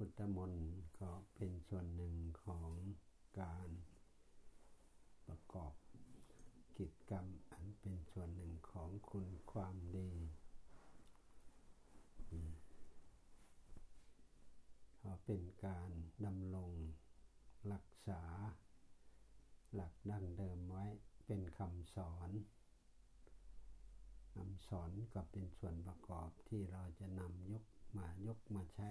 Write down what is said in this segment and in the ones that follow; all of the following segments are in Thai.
พุทธมนต์ก็เป็นส่วนหนึ่งของการประกอบกิจกรรมอันเป็นส่วนหนึ่งของคุณความดี ก็เป็นการดำรงรักษา หลักดั้งเดิมไว้เป็นคำสอนคำสอนก็เป็นส่วนประกอบที่เราจะนำยกมายกมาใช้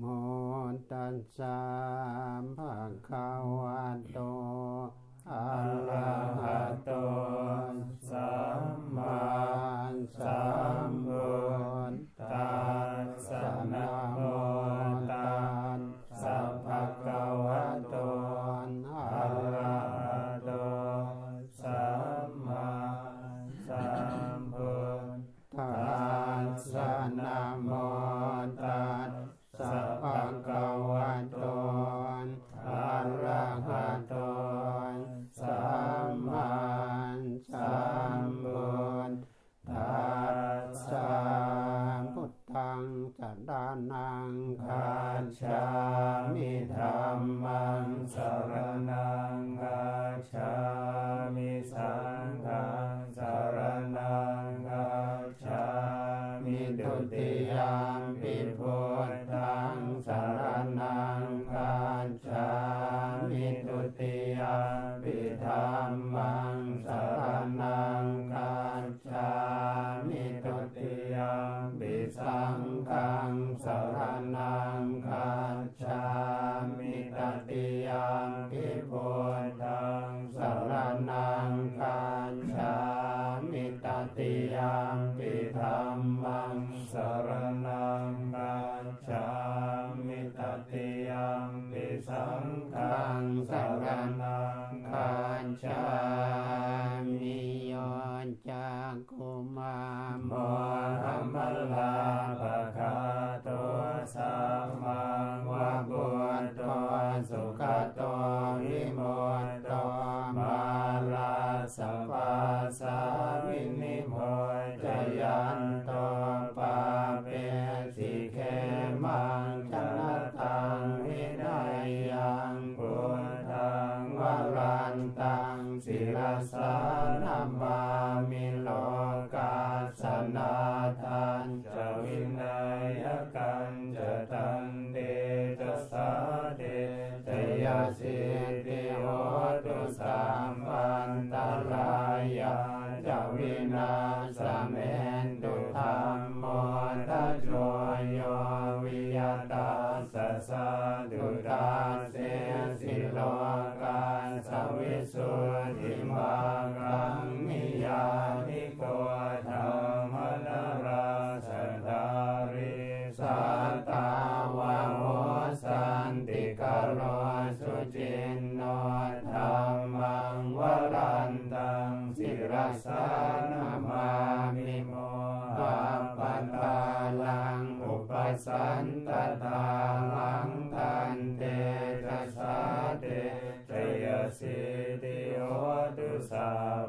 โมตัสามภะคะวัะโตอะระหะโต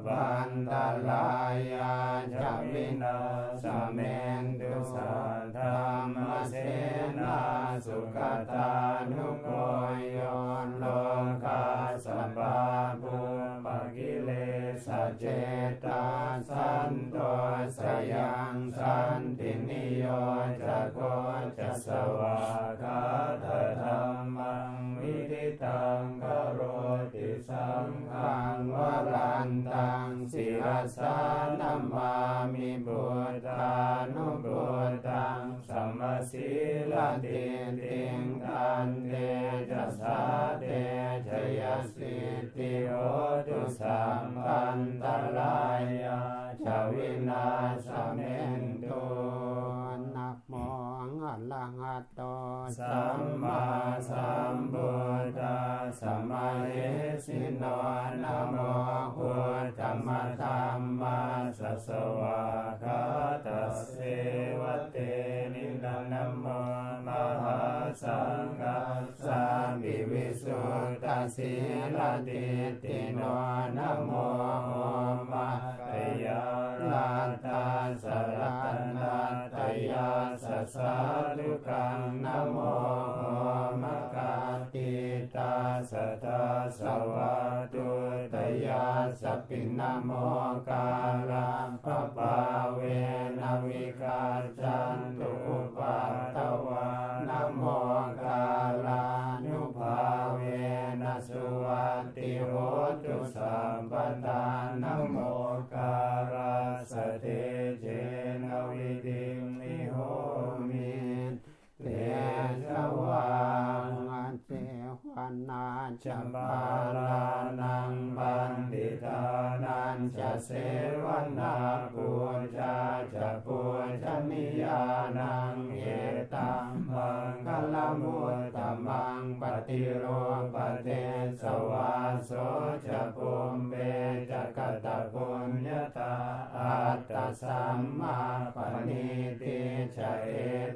บันาลายาจวินาสเมนตุสัตธามเสนาสุขตานุโกโยนโลกาสัพปะภูปกิเลสเจตาสันโตสยังสันตินิโยจะโกจะสวากาธรรมังวิธิตัง รันตังสิรสานัมมามิบุตานุบุตังสัมมาสิลติติงตันเตจัสสาเตชยสิติโอตุสัมปันตลายาชวินาสเมนตุ ระหะโตสัมมาสัมพุทธัสสะมาเอสิโนนะโมพุทธมะธัมมาสสวะคาตัสเสวะเตนินะนะโมมหาสังฆัสสามิวิสุทธาสีลติติโนนะโมมะตยาลาตาสรัตนา ยาสัสสะลุกังนะโมมะกาติตาสัทาสวัตุตยาสปินะโมกาลังปะปาเวนวิกาจันตุ จัมปาลานังบันดิตานันจะเสวนาปูชาจะปูชนียานังเหตังมัง ลมุตตมังปฏิโรปเตสวาโสจปุมเบจกตปุญญาตาอัตตสัมมาปณิติจะเอ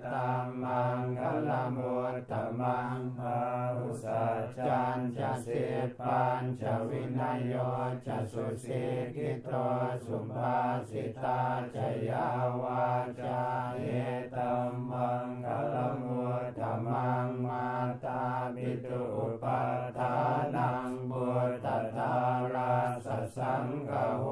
ตัมมังคลมุตตมังภาหุสัจจันจะเสปัญจะวินัยโยจะสุสิกิโตสุภาสิตาจะยาวาจาเอตัมมังคลมุตตมังมาตาปิตุปัฏฐานังบุตตตาราสสังกโห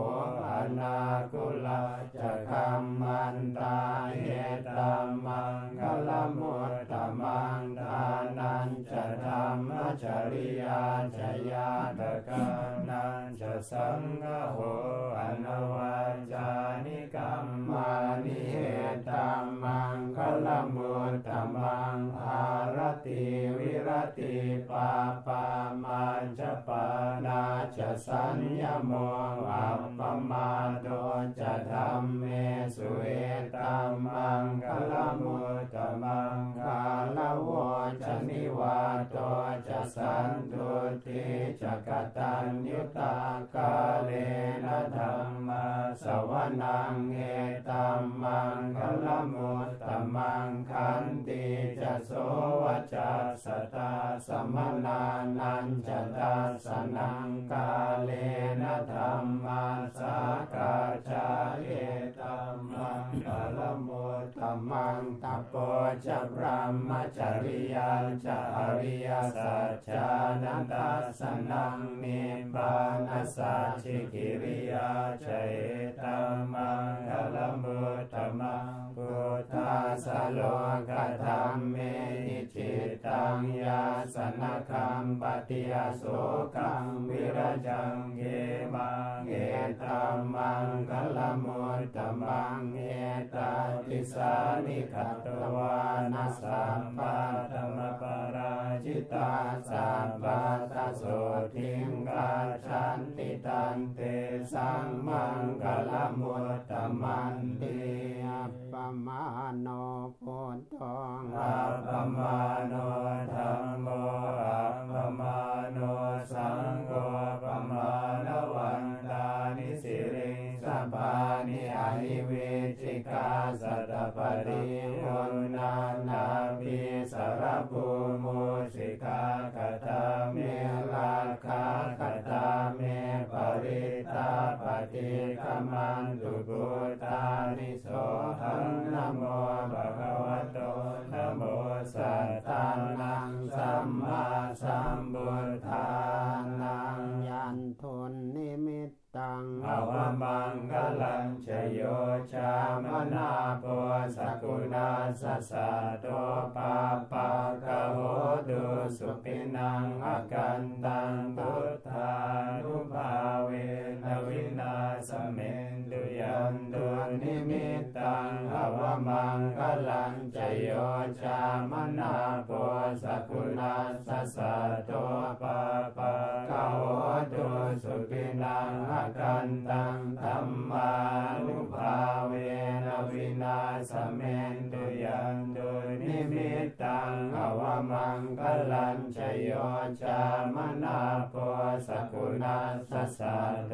อนาคุลาจะคัมมันตาเอตัมมังคลมุตตมังทานันจะธรรมจริยาจะยาตกานันจะสังฆโห ติวิรติปาปามันจะปานาจะสัญญโมอัปปมาโดจะธรรมเมสุเอตัมมังคลมุตตมังคาลวจะนิวาโต สันตุติจะกตัญยุตากาเลนะธรรมสวนังเอตัมมังคลมุตตมังคันติจะโสวจัสสตาสมนานันจตัสสนังกาเลนะธรรมาสากาจาเอตัมมังคลมุตตมังตโปจะพระมจริยาจะอริยสัจจานันตัสนังนิบานัสสะชิกิริยาเจตัมมังคลมุตตมังพุทธาสโลกธรรมเมหิจิตตังยาสนคัมปฏิยโสกังวิรจังเกมังเอตัมมังคลมุตตมังเอตติสานิขตวานัสสัมปะธรรมปราจิตาสมปะตะโสทิงกาชันติตันเตสังมังกลมุตตมันติอัปปมาโนพุทธงอัปปมาโนธรรมโมอัปปมาโนสังโฆ ติกมันตุกุตานิโสหังนโมภะคะวะโตนโมสัตตานังสัมมาสัมพุทธานังยันทุนนิมิ ตังอวมังกลังชโยชามนาโปสกุณาสัสะโตปาปากะโหตุสุปินังอากันตังพุทธานุภาเวนะวินาสเม ตุยันตุนิมิตตังอวมังกลังจโยชามนาโปสกุณาสัสโตปะปะกาวตุสุปินังอากันตังธรรมานุภาเวนะวินาสเมนต ยังตุนิมิตตังอวมังกลัญชโยจามนาโพสกุณาสสะโต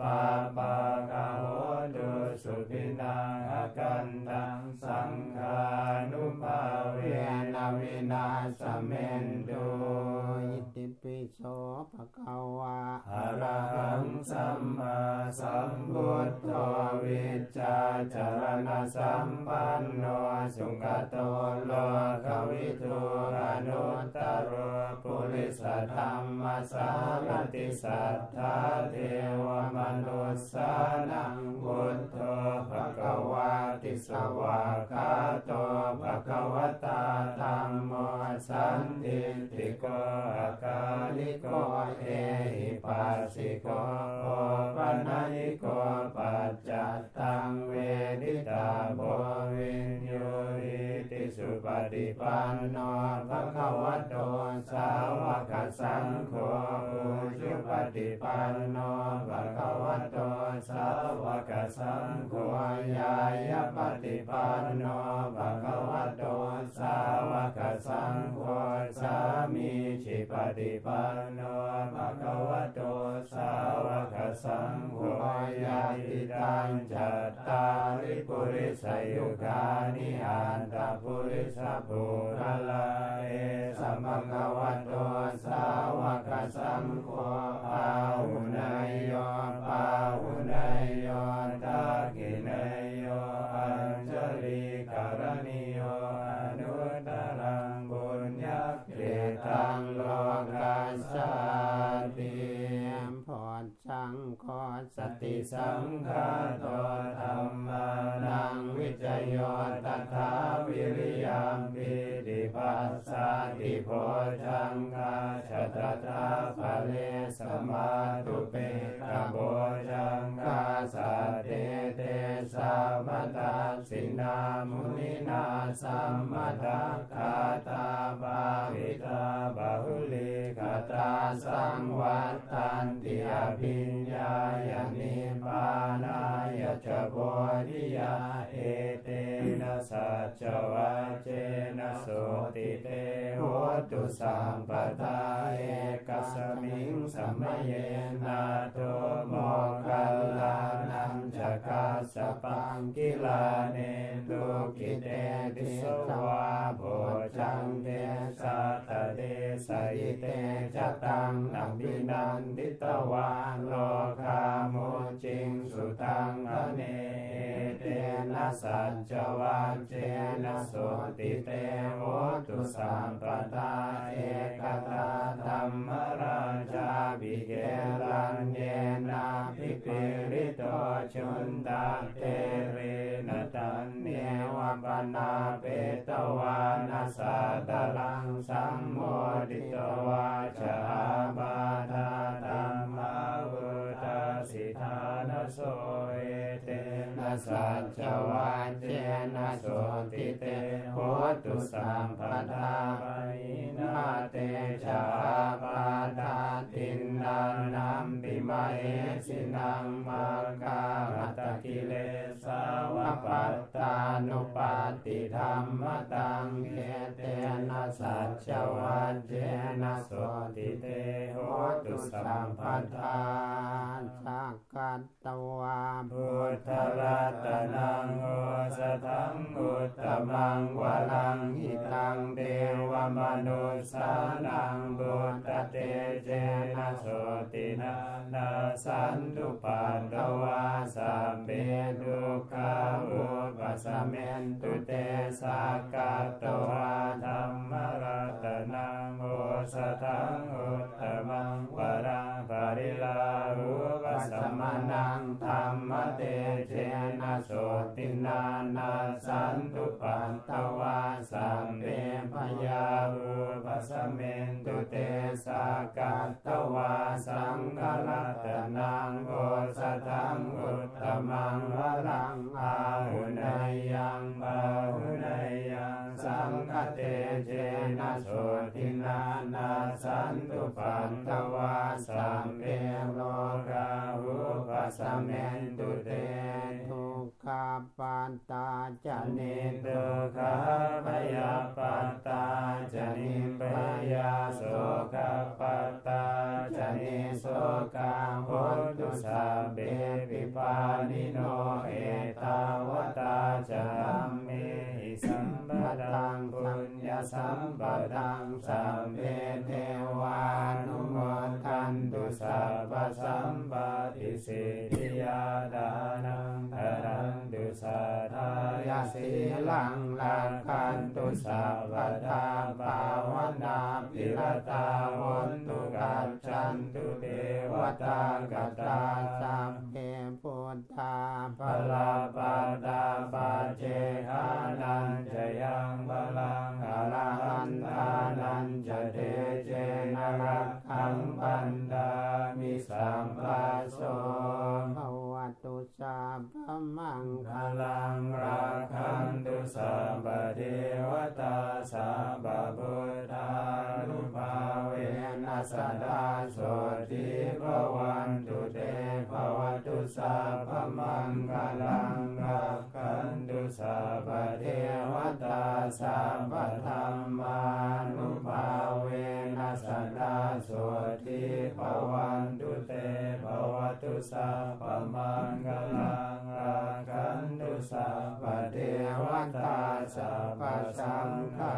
ปาปากาโหตุสุปินังอากันตังสังฆานุภาเวนะวินาสเมนตุ ปิโสภะคะวะอะระหังสัมมาสัมพุทโธวิจจาจารณสัมปันโนสุขโตโลกวิทูอนุตตรปุริสธรรมสารติสัทธาเทวมนุสสานังพุทโธภะคะวาติสวากาโตภะคะวตาธัมโมสันติติโกอาคาลิโกเอหิปัสสิโกโอปัญญิโกปัจจัตตังเวดิตาโพวินโยอิติสุป ฏิปันโนภะคะวะโตสาวกสังโฆอุชุปฏิปันโนภะคะวะโตสาวกสังโฆยายาปฏิปันโนภะคะวะโตสาวกสังโฆสามีจิปฏิปันโนภะคะวะโตสาวกสังโฆยาติตังจัตตาริปุริสยุคานิอันตปุริสปุระลาเอสัมภะวะโตสาวกสังโฆอาหุนายโย ติสังฆาโตธรรมานังวิจโยตถาวิริยามปิติ ปัสสาติโพชังคาชตตาภะเลสมาตุเปกะโพชังคาสัตเตเตสามตาสินามุนินาสัมมาตาคาตาบาวิตาบาหุลิกาตาสังวัตตันติอภิญญายานิปานายจโพธิยาเอเตนะสัจวัจเจนะโสติเตโหตุสัมปทาเอกสมิงสัมเยนาโตโมคัลลานังจักาสปังกิลาเนตุกิเตติสวาโพจังเตสัตเตสยิเตจตังนับินันติตวาโลกาโมจิงสุตังอเนเตนะสัจวัจเจนะโสติเตโหตุสัมปทาเอกตาธรรมราชาบิเกลันเยนาภิปิริโตชุนตาเตเรนตันเนวปนาเปตวานาสาตลังสัมโมดิตวาชาบาทาธรรมาวุตสิทานโสเอ สัจวัจเจนะโสติเตโหตุสัมปทาปนินาเตชาปาทาตินนานัมปิมาเอสินังมังกาหัตกิเลสาวปัตตานุปาติธรรมตังเกเตนะสัจวัจเจนะโสติเตโหตุสัมปทาสักกัตตวาพุทธรัตนังโอสถังอุตตมังวลังหิตังเทวมนุสานังบุตตเตเจนะโสตินานาสันตุปันตวาสัมเปทุกขาอุปสเมนตุเตสักกัตตวาธรรมรัตนังโอสถังอุตตมังวรัง ปริลาอุปสมนังธรรมเตเจนะโสตินานาสันตุปันตวาสัมเปพยาอุปสมเมนตุเตสักกัตตวาสังฆรัตนังโอสถังอุตตมังวรังอาหุนยยังบาหุนยยังสังฆเตเจนะโส สันตุปันตวาสัมเปโลกาหุปสเมนตุเตทุกขาปันตาจะเนทุกขพยาปัตตาจนิพยาโสกปัตตาจนิโสกาโหตุสัพเบปิปานิโนเอตาวตาจะเมหิสัมป ตังปุญญสัมปตังสัมเพเทวานุโมทันตุสัพพสัมปติสิทธิยาดานัง สัทธายาสีลังลักขันตุสัพพทาภาวนาปิรตาวนตุกัจจันตุเทวตากัตตาสัพเพพุทธาภพลาปาตาปาเจหานันจะยังบาลังอรหันตานันจะเทเจนรักขังปันดามิสัมปัสโส ตุสัพมังพลังรักขันตุสัพเทวตาสัพพุทธานุภาเวนัสดาโสติภวันตุเตภวตุสัพมังคลังรักขันตุสัพเทวตาสัพธรรมานุ สสดาโสติภวันตุเตภวตุสัพพมังกลังรักันตุสัพพเทวตาสัพพสังฆา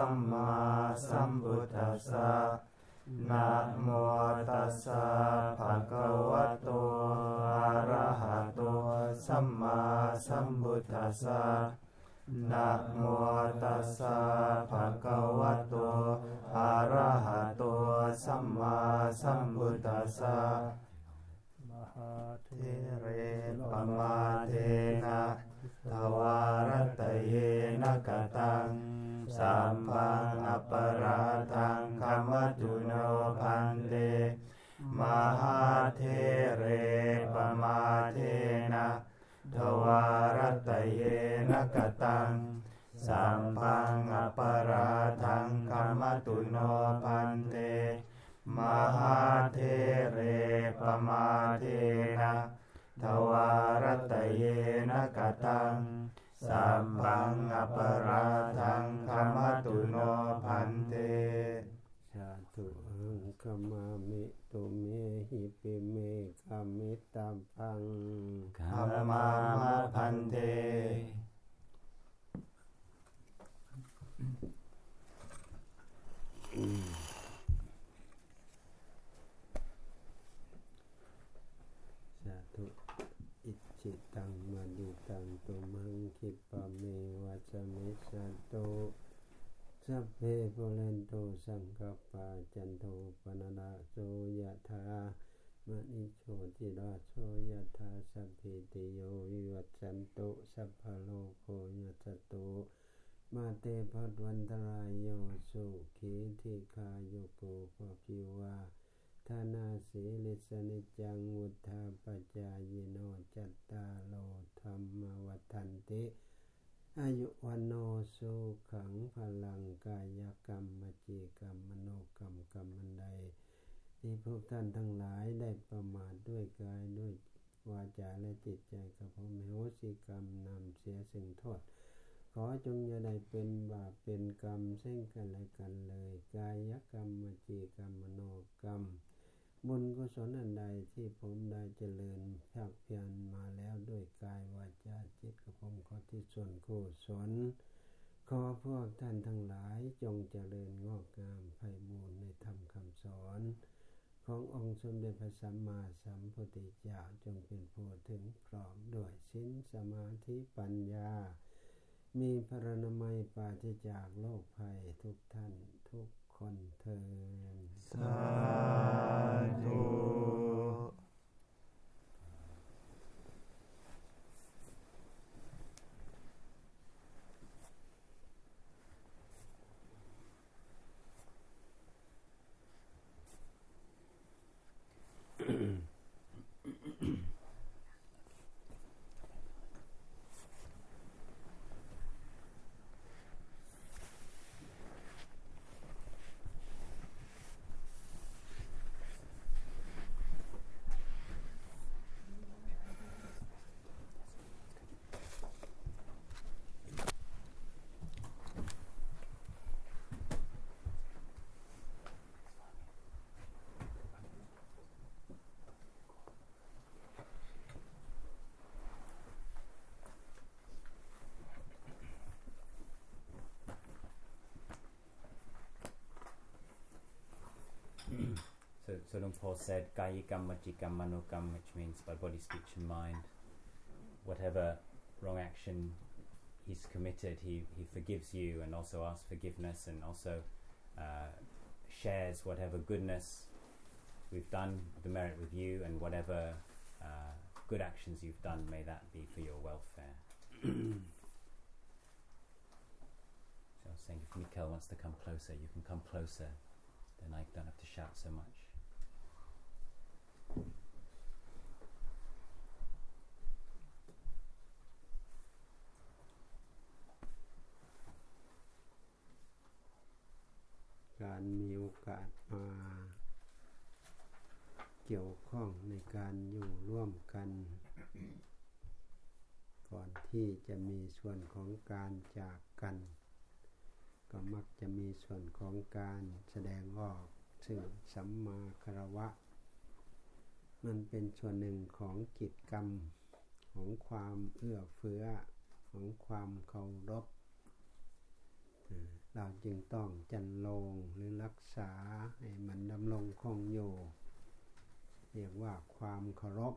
สัมมาสัมพุทธัสสะนะโมตัสสะภะคะวะโตอะระหะโตสัมมาสัมพุทธัสสะนะโมตัสสะภะคะวะโตอะระหะโตสัมมาสัมพุทธัสสะมหาเทเทเรปมาเทนะทวารตะเยนะกตัง สัมพังอปราทังคมตุโนพันเต มหาเทเรปมาเทนะทวารตะเยนกตังสัมพังอปราทังคมตุโนพันเตมหาเทเรปมาเทนะทวารตะเยนกตัง สัมพังอปราทังคมตุโนพันเต ชาตุหังขมามิตุเมหิปิเมขมิตาพัง ขมามาพันเต สัตโตสัพเพปุเรนโตสังกปาจันโทปนานาโสยะธามณิโชติราโสยะธาสัพพิติโยวิวัตสันตุสัพพะโลกโคยัสตุมาเตภัตวันตรายโยสุขีทิคายโกภพิวาธานาสีลิสนิจังวุธาปจายโนจัตตาโลธรรมวัฏันติ อายุวันโนสุขังพลังกายกรรมมจีกรรมมโนกรรมกรรมมันใด ที่พวกท่านทั้งหลายได้ประมาทด้วยกายด้วยวาจาและจิตใจกับผมโหสิกรรมนำเสียสิ่งโทษ ขอจงอย่าได้เป็นบาปเป็นกรรมเส้นกันและกันเลย กายกรรมมจีกรรมมโนกรรม บุญกุศลอันใดที่ผมได้เจริญภาคเพียรมาแล้วด้วยกายวาจาจิตกับผมขอที่ส่วนกุศลขอพวกท่านทั้งหลายจงเจริญงอกงามไพบูรณ์ในธรรมคำสอน ขององค์สมเด็จพระสัมมาสัมพุทธเจ้าจงเป็นผู้ถึงพร้อมด้วยสินสมาธิปัญญา มีพระนามัยปราศจากโรคภัยทุกท่านทุก คนเทินสาธุ so Luang Por said, Kayikam, Vajikam, which means by body, speech, and mind, whatever wrong action he's committed, he, he forgives you and also asks forgiveness and also uh, shares whatever goodness we've done, the merit with you, and whatever uh, good actions you've done, may that be for your welfare. so I was saying, if Mikkel wants to come closer, you can come closer, then I don't have to shout so much. การมีโอกาสมาเกี่ยวข้องในการอยู่ร่วมกัน ก่อนที่จะมีส่วนของการจากกัน ก็มักจะมีส่วนของการแสดงออก ซึ่งสัมมาคารวะ มันเป็นส่วนหนึ่งของกิจกรรมของความเอื้อเฟื้อของความเคารพเราจึงต้องจันลงหรือรักษาให้มันดำรงคงอยู่ เรียกว่าความเคารพ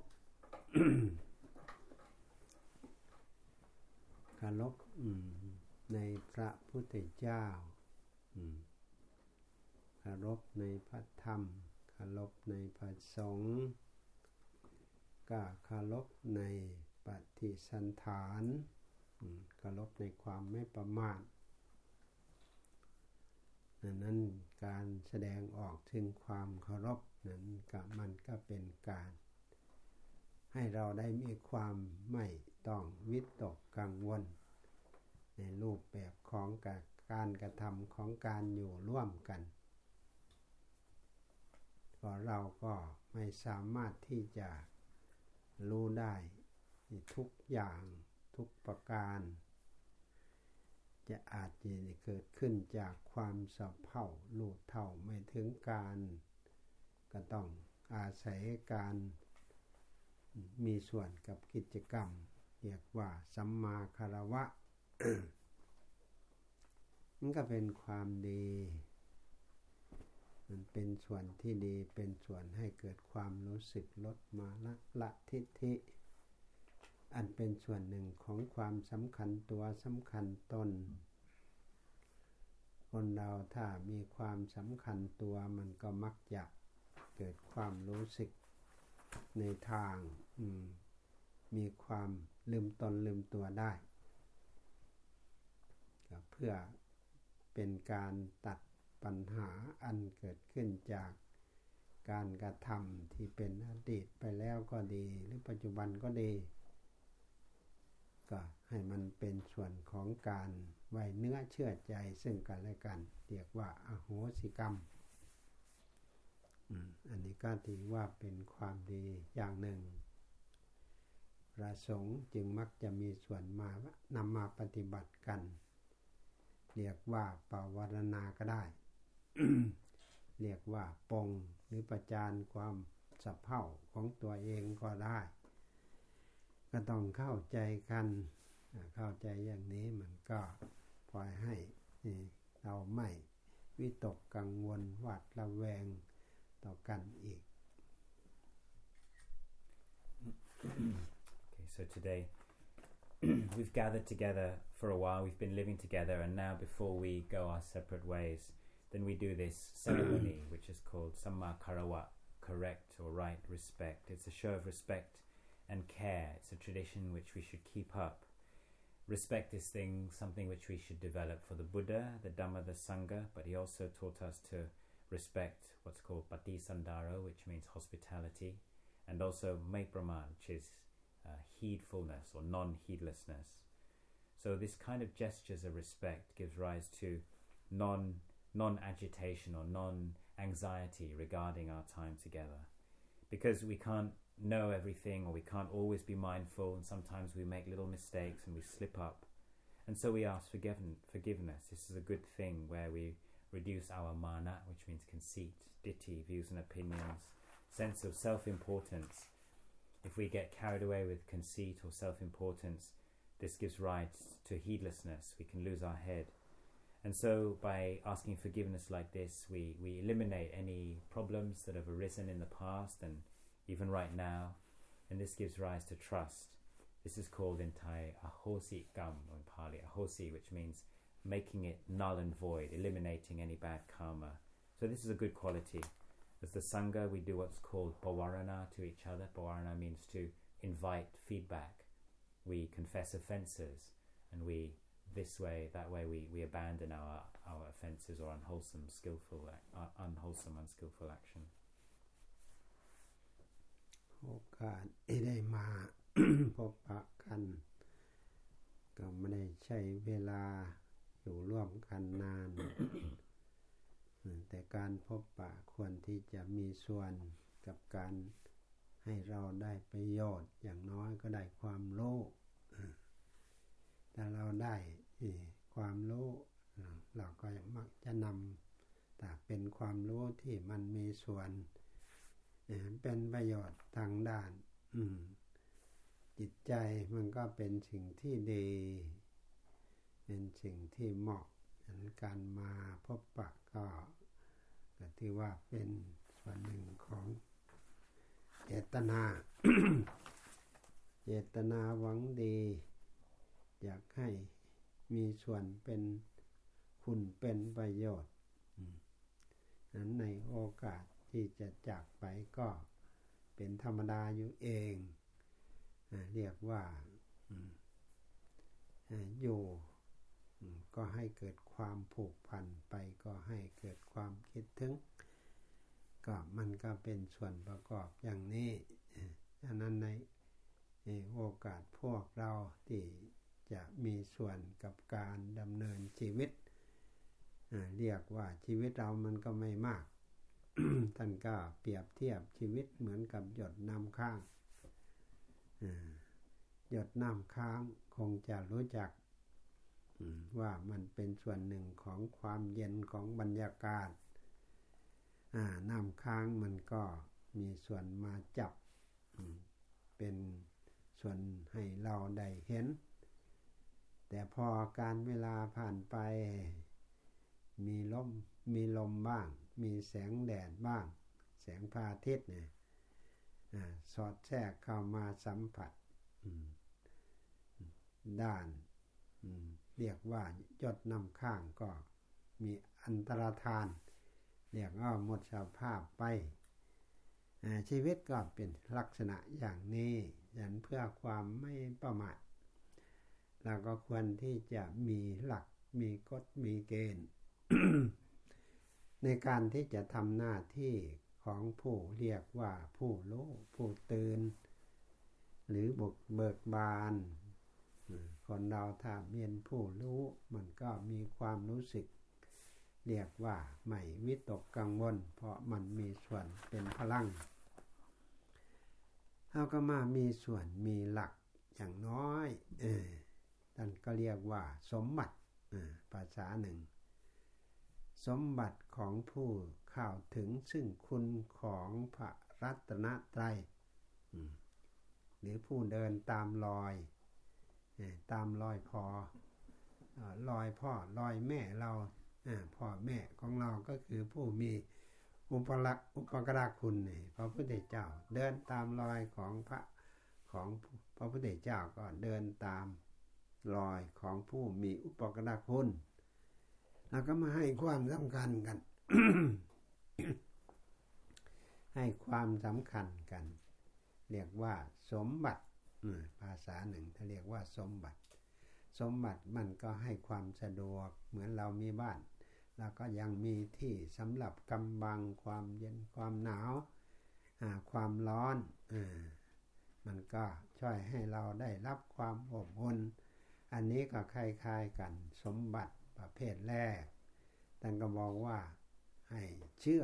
เคารพในพระพุทธเจ้าเคารพในพระธรรมเคารพในพระสงฆ์ ก็คารพในปฏิสันฐานคารพในความไม่ประมาทนั้นการแสดงออกถึงความเคารพนั้นก็มันก็เป็นการ ให้เราได้มีความไม่ต้องวิตกกังวล ในรูปแบบของการกระทำของการอยู่ร่วมกันเพราะเราก็ไม่สามารถที่จะ รู้ได้ทุกอย่างทุกประการ จะอาจจะเกิดขึ้นจากความสับเพ่าลูดเท่าไม่ถึงการ ก็ต้องอาศัยการมีส่วนกับกิจกรรม เรียกว่าสัมมาคารวะมันก็เป็นความดี มันเป็นส่วนที่ดีเป็นส่วนให้เกิดความรู้สึกลดมาละละทิฏฐิอันเป็นส่วนหนึ่งของความสำคัญตัวสำคัญตน คนเราถ้ามีความสำคัญตัวมันก็มักจะเกิดความรู้สึกในทางมีความลืมตนลืมตัวได้ เพื่อเป็นการตัด ปัญหาอันเกิดขึ้นจากการกระทำที่เป็นอดีตไปแล้วก็ดี หรือปัจจุบันก็ดี ก็ให้มันเป็นส่วนของการไว้เนื้อเชื่อใจซึ่งกันและกัน เรียกว่าอโหสิกรรมอันนี้ก็ถือว่าเป็นความดีอย่างหนึ่งพระสงฆ์จึงมักจะมีส่วนมานำมาปฏิบัติกัน เรียกว่าปาวารณาก็ได้ เรียกว่าปองหรือประจานความสะเพ่าของตัวเองก็ได้ ก็ต้องเข้าใจกัน เข้าใจอย่างนี้มันก็ปล่อยให้เราไม่วิตกกังวลหวาดระแวงต่อกันอีก Okay, so today we've gathered together for a while. We've been living together, and now before we go our separate ways, then we do this ceremony, which is called Samma Karawa, correct or right respect. It's a show of respect and care. It's a tradition which we should keep up respect this thing something which we should develop for the Buddha, the Dhamma, the Sangha, but he also taught us to respect what's called Pati Sandaro, which means hospitality, and also Maipraman, which is uh, heedfulness or non heedlessness. So, this kind of gestures of respect gives rise to non non agitation or non anxiety regarding our time together. Because we can't know everything or we can't always be mindful and sometimes we make little mistakes and we slip up. And so we ask forgiven, forgiveness. This is a good thing where we reduce our mana, which means conceit, ditthi, views and opinions, sense of self importance. If we get carried away with conceit or self importance, this gives rise to heedlessness. We can lose our head. And so, by asking forgiveness like this, we, we eliminate any problems that have arisen in the past and even right now, and this gives rise to trust. This is called in Thai ahosi gam, or in Pali ahosi, which means making it null and void, eliminating any bad karma. So this is a good quality. As the sangha, we do what's called bawarana to each other. Bawarana means to invite feedback. We confess offences, and we this way, that way, we, we abandon our our offences or unwholesome, skillful, uh, unwholesome, unskillful action. โอกาสได้มาพบปะกัน ก็ไม่ได้ใช้เวลาอยู่ร่วมกันนาน แต่การพบปะควรที่จะมีส่วนกับการให้เราได้ประโยชน์อย่างน้อยก็ได้ความรู้ถ้าเราได้ ความรู้เราก็มักจะนำแต่เป็นความรู้ที่มันมีส่วนเป็นประโยชน์ทางด้านจิตใจมันก็เป็นสิ่งที่ดี เป็นสิ่งที่เหมาะการมาพบปะก็ก็ถือว่าเป็นส่วนหนึ่งของเจตนา เจตนาหวังดี อยากให้ มีส่วนเป็นคุณเป็นประโยชน์นั้นในโอกาสที่จะจากไปก็เป็นธรรมดาอยู่เอง เรียกว่าอยู่ก็ให้เกิดความผูกพันไปก็ให้เกิดความคิดถึง ก็มันก็เป็นส่วนประกอบอย่างนี้ดังนั้นในโอกาสพวกเราที่ จะมีส่วนกับการดำเนินชีวิต เรียกว่าชีวิตเรามันก็ไม่มาก ท่านก็เปรียบเทียบชีวิตเหมือนกับหยดน้ำค้างหยดน้ำค้างคงจะรู้จักว่ามันเป็นส่วนหนึ่งของความเย็นของบรรยากาศน้ำค้างมันก็มีส่วนมาจับเป็นส่วนให้เราได้เห็น แต่พอการเวลาผ่านไป มีลมมีลมบ้าง มีแสงแดดบ้าง แสงพระอาทิตย์เนี่ยสอดแทรกเข้ามาสัมผัสด้านเรียกว่ายดน้ำข้างก็มีอันตรธาน เรียกว่าหมดสภาพไป ชีวิตก็เป็นลักษณะอย่างนี้ยันเพื่อความไม่ประมาท เราก็ควรที่จะมีหลักมีกฎมีเกณฑ์ ในการที่จะทำหน้าที่ของผู้เรียกว่าผู้รู้ผู้ตื่น หรือบุกเบิกบาน คนเราถ้าเมียนผู้รู้มันก็มีความรู้สึก เรียกว่าไม่วิตกกังวล เพราะมันมีส่วนเป็นพลังเราก็มามีส่วนมีหลักอย่างน้อย เออ ท่านก็เรียกว่าสมบัติภาษาหนึ่ง สมบัติของผู้เข้าถึงซึ่งคุณของพระรัตนตรัยหรือผู้เดินตามรอยตามรอยพอรอยพ่อรอยแม่เราพ่อแม่ของเราก็คือผู้มีอุปลักอุปกราคุณพระพุทธเจ้า เดินตามรอยของพระของพระพุทธเจ้าก็เดินตาม รอยของผู้มีอุปกราคุณแล้วก็มาให้ความสำคัญกัน ให้ความสำคัญกัน เรียกว่าสมบัติภาษาหนึ่งถ้าเรียกว่าสมบัติ สมบัติมันก็ให้ความสะดวกเหมือนเรามีบ้าน แล้วก็ยังมีที่สำหรับกำบังความเย็นความหนาวความร้อนอมันก็ช่วยให้เราได้รับความอบอุ่น อันนี้ก็คล้ายๆกัน สมบัติประเภทแรกท่านก็บอกว่าให้เชื่อ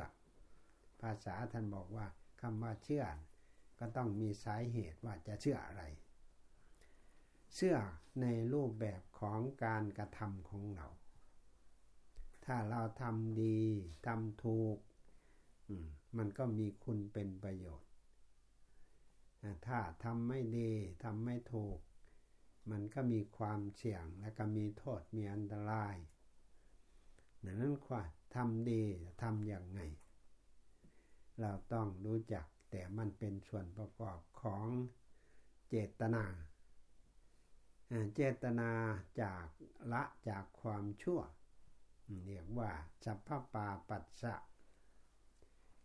ภาษาท่านบอกว่าคำว่าเชื่อ ก็ต้องมีสาเหตุว่าจะเชื่ออะไร เชื่อในรูปแบบของการกระทำของเรา ถ้าเราทำดีทำถูกมันก็มีคุณเป็นประโยชน์ ถ้าทำไม่ดีทำไม่ถูก มันก็มีความเสี่ยงและก็มีโทษมีอันตรายดังนั้นว่าทำดีทำอย่างไง เราต้องรู้จักแต่มันเป็นส่วนประกอบของเจตนา เจตนาจากละจากความชั่ว เรียกว่าสัพพปาปัสสะ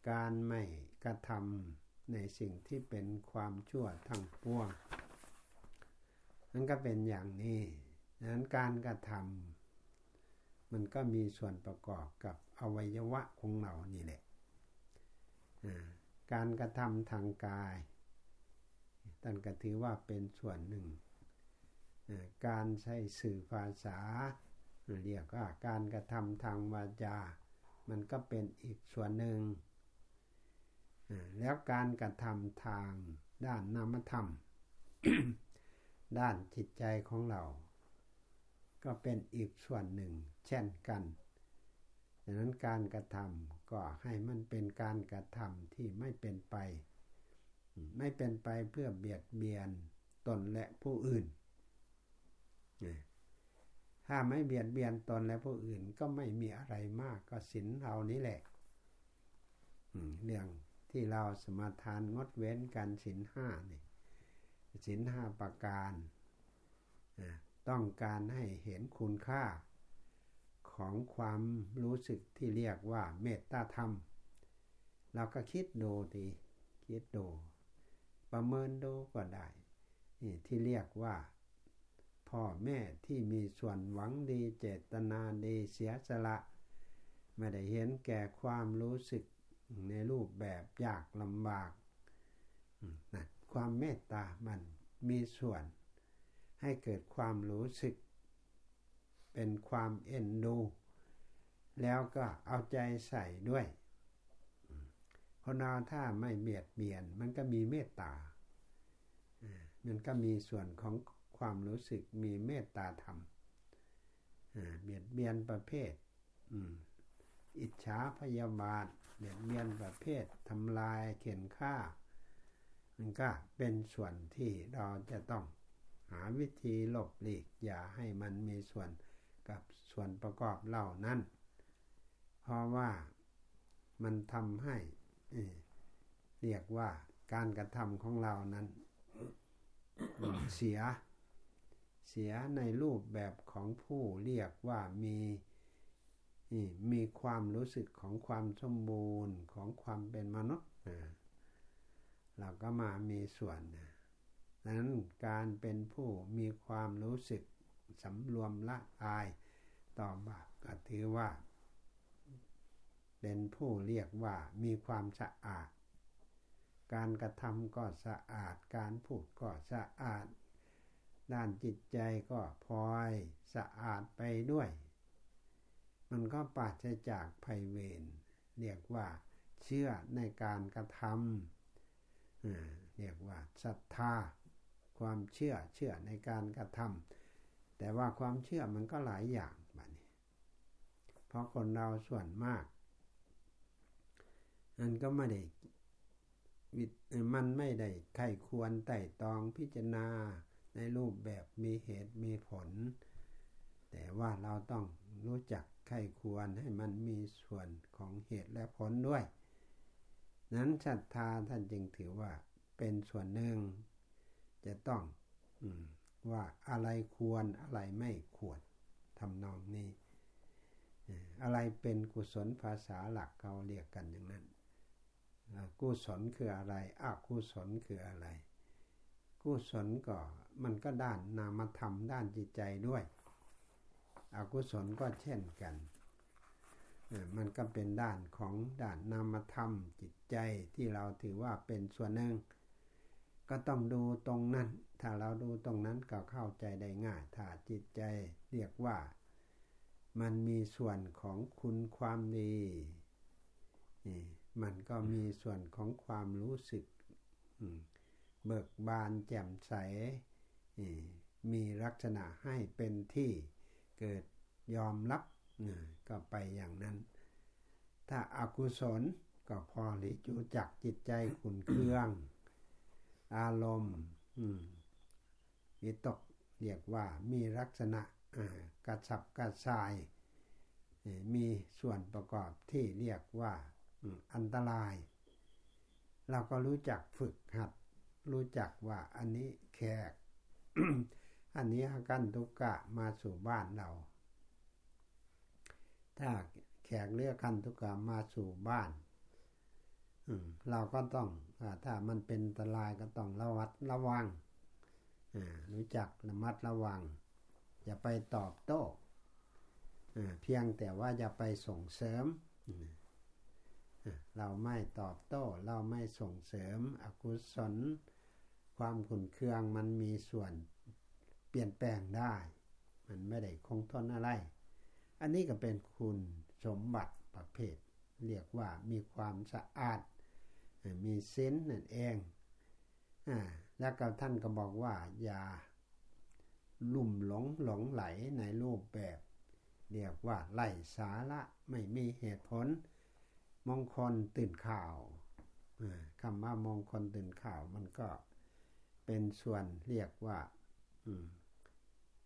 การไม่กระทำในสิ่งที่เป็นความชั่วทั้งปวง นั่นก็เป็นอย่างนี้ดังนั้นการกระทำมันก็มีส่วนประกอบกับอวัยวะของเรานี่แหละการกระทำทางกายท่านก็ถือว่าเป็นส่วนหนึ่ง การใช้สื่อภาษา เรียกว่าการกระทำทางวาจา มันก็เป็นอีกส่วนหนึ่ง แล้วการกระทำทางด้านนามธรรม ด้านจิตใจของเรา ก็เป็นอีกส่วนหนึ่ง เช่นกันดังนั้นการกระทำก็ให้มันเป็นการกระทำที่ไม่เป็นไป ไม่เป็นไปเพื่อเบียดเบียนตนและผู้อื่น ถ้าไม่เบียดเบียนตนและผู้อื่นก็ไม่มีอะไรมากก็ศีลเรานี้แหละเรื่องที่เราสมาทานงดเว้นกันศีลห้านี่ ศีลห้าประการ ต้องการให้เห็นคุณค่าของความรู้สึกที่เรียกว่าเมตตาธรรม เราก็คิดดูดีคิดดูประเมินดูก็ได้ที่เรียกว่า พ่อแม่ที่มีส่วนหวังดีเจตนาดีเสียสละ ไม่ได้เห็นแก่ความรู้สึกในรูปแบบยากลำบากนะ ความเมตตามันมีส่วน ให้เกิดความรู้สึก เป็นความเอ็นดู แล้วก็เอาใจใส่ด้วยคนเราถ้าไม่เบียดเบียน มันก็มีเมตตา มันก็มีส่วนของความรู้สึกมีเมตตาธรรมเบียดเบียนประเภทอิจฉาพยาบาทเบียดเบียนประเภททำลายเขียนฆ่า มันก็เป็นส่วนที่เราจะต้องหาวิธีหลบหลีก อย่าให้มันมีส่วนกับส่วนประกอบเหล่านั้น เพราะว่ามันทำให้เรียกว่าการกระทำของเรานั้น เสียเสียในรูปแบบของผู้เรียกว่ามีมีความรู้สึกของความสมบูรณ์ของความเป็นมนุษย์ เราก็มามีส่วนนะดังนั้นการเป็นผู้มีความรู้สึกสำรวมละอายต่อบาปก็ถือว่า เป็นผู้เรียกว่ามีความสะอาด การกระทำก็สะอาด การพูดก็สะอาด ด้านจิตใจก็พลอยสะอาดไปด้วย มันก็ปราศจากภัยเวรเรียกว่าเชื่อในการกระทำ เรียกว่าศรัทธา ความเชื่อเชื่อในการกระทำแต่ว่าความเชื่อมันก็หลายอย่างแบบนี้เพราะคนเราส่วนมากมันก็ไม่ได้มันไม่ได้ไข้ควรไต่ตองพิจารณาในรูปแบบมีเหตุมีผล แต่ว่าเราต้องรู้จักไข้ควรให้มันมีส่วนของเหตุและผลด้วย นั้นศรัทธาท่านจึงถือว่าเป็นส่วนหนึ่ง จะต้องอว่าอะไรควรอะไรไม่ควรทำนองนี้ อะไรเป็นกุศลภาษาหลักเขาเรียกกันอย่างนั้นกุศลคืออะไรอกุศลคืออะไร กุศลก็มันก็ด้านนามธรรมด้านจิตใจด้วย อกุศลก็เช่นกัน มันก็เป็นด้านของด้านนามธรรมจิตใจที่เราถือว่าเป็นส่วนหนึ่ง ก็ต้องดูตรงนั้น ถ้าเราดูตรงนั้นก็เข้าใจได้ง่าย ถ้าจิตใจเรียกว่า มันมีส่วนของคุณความดีมันก็มีส่วนของความรู้สึกเบิกบานแจ่มใส มีลักษณะให้เป็นที่เกิดยอมรับ ก็ไปอย่างนั้น ถ้าอากุศลก็พอหรือจูจักจิตใจขุนเครื่อง อารมณ์วิตกเรียกว่ามีลักษณะกระสับกระส่าย มีส่วนประกอบที่เรียกว่าอันตราย เราก็รู้จักฝึกหัด รู้จักว่าอันนี้แขก อันนี้อากันทุกกะมาสู่บ้านเรา ถ้าแขกเลือกคันทุกกะมาสู่บ้านเราก็ต้องถ้ามันเป็นอันตรายก็ต้องระวัดระวังรู้จักระมัดระวัง อย่าไปตอบโต้เพียงแต่ว่าอย่าไปส่งเสริมเราไม่ตอบโต้ เราไม่ส่งเสริมอกุศล ความขุนเคืองมันมีส่วนเปลี่ยนแปลงได้ มันไม่ได้คงทนอะไร อันนี้ก็เป็นคุณสมบัติประเภท เรียกว่ามีความสะอาด มีเซนนั่นเองอแล้วก็ท่านก็บอกว่า อย่าลุ่มหลงหลงไหลในรูปแบบ เรียกว่าไล่สาระไม่มีเหตุผล มงคลตื่นข่าวคำว่ามงคลตื่นข่าวมันก็เป็นส่วนเรียกว่า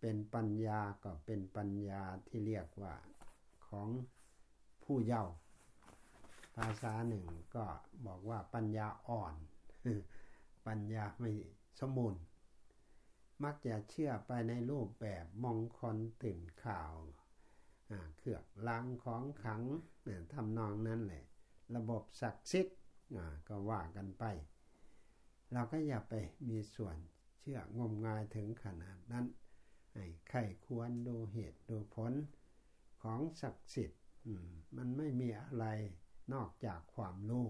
เป็นปัญญาก็เป็นปัญญาที่เรียกว่าของผู้เยาว์ภาษาหนึ่งก็บอกว่าปัญญาอ่อน ปัญญาไม่สมบูรณ์มักจะเชื่อไปในรูปแบบมองคลตื่นข่าวเครือกล้างของขังทำนองนั้นแหละ ระบบศักดิ์สิทธิ์ก็ว่ากันไป เราก็อย่าไปมีส่วนเชื่องมงายถึงขนาดนั้น ให้ใครควรดูเหตุดูผลของศักดิ์สิทธิ์มันไม่มีอะไรนอกจากความรู้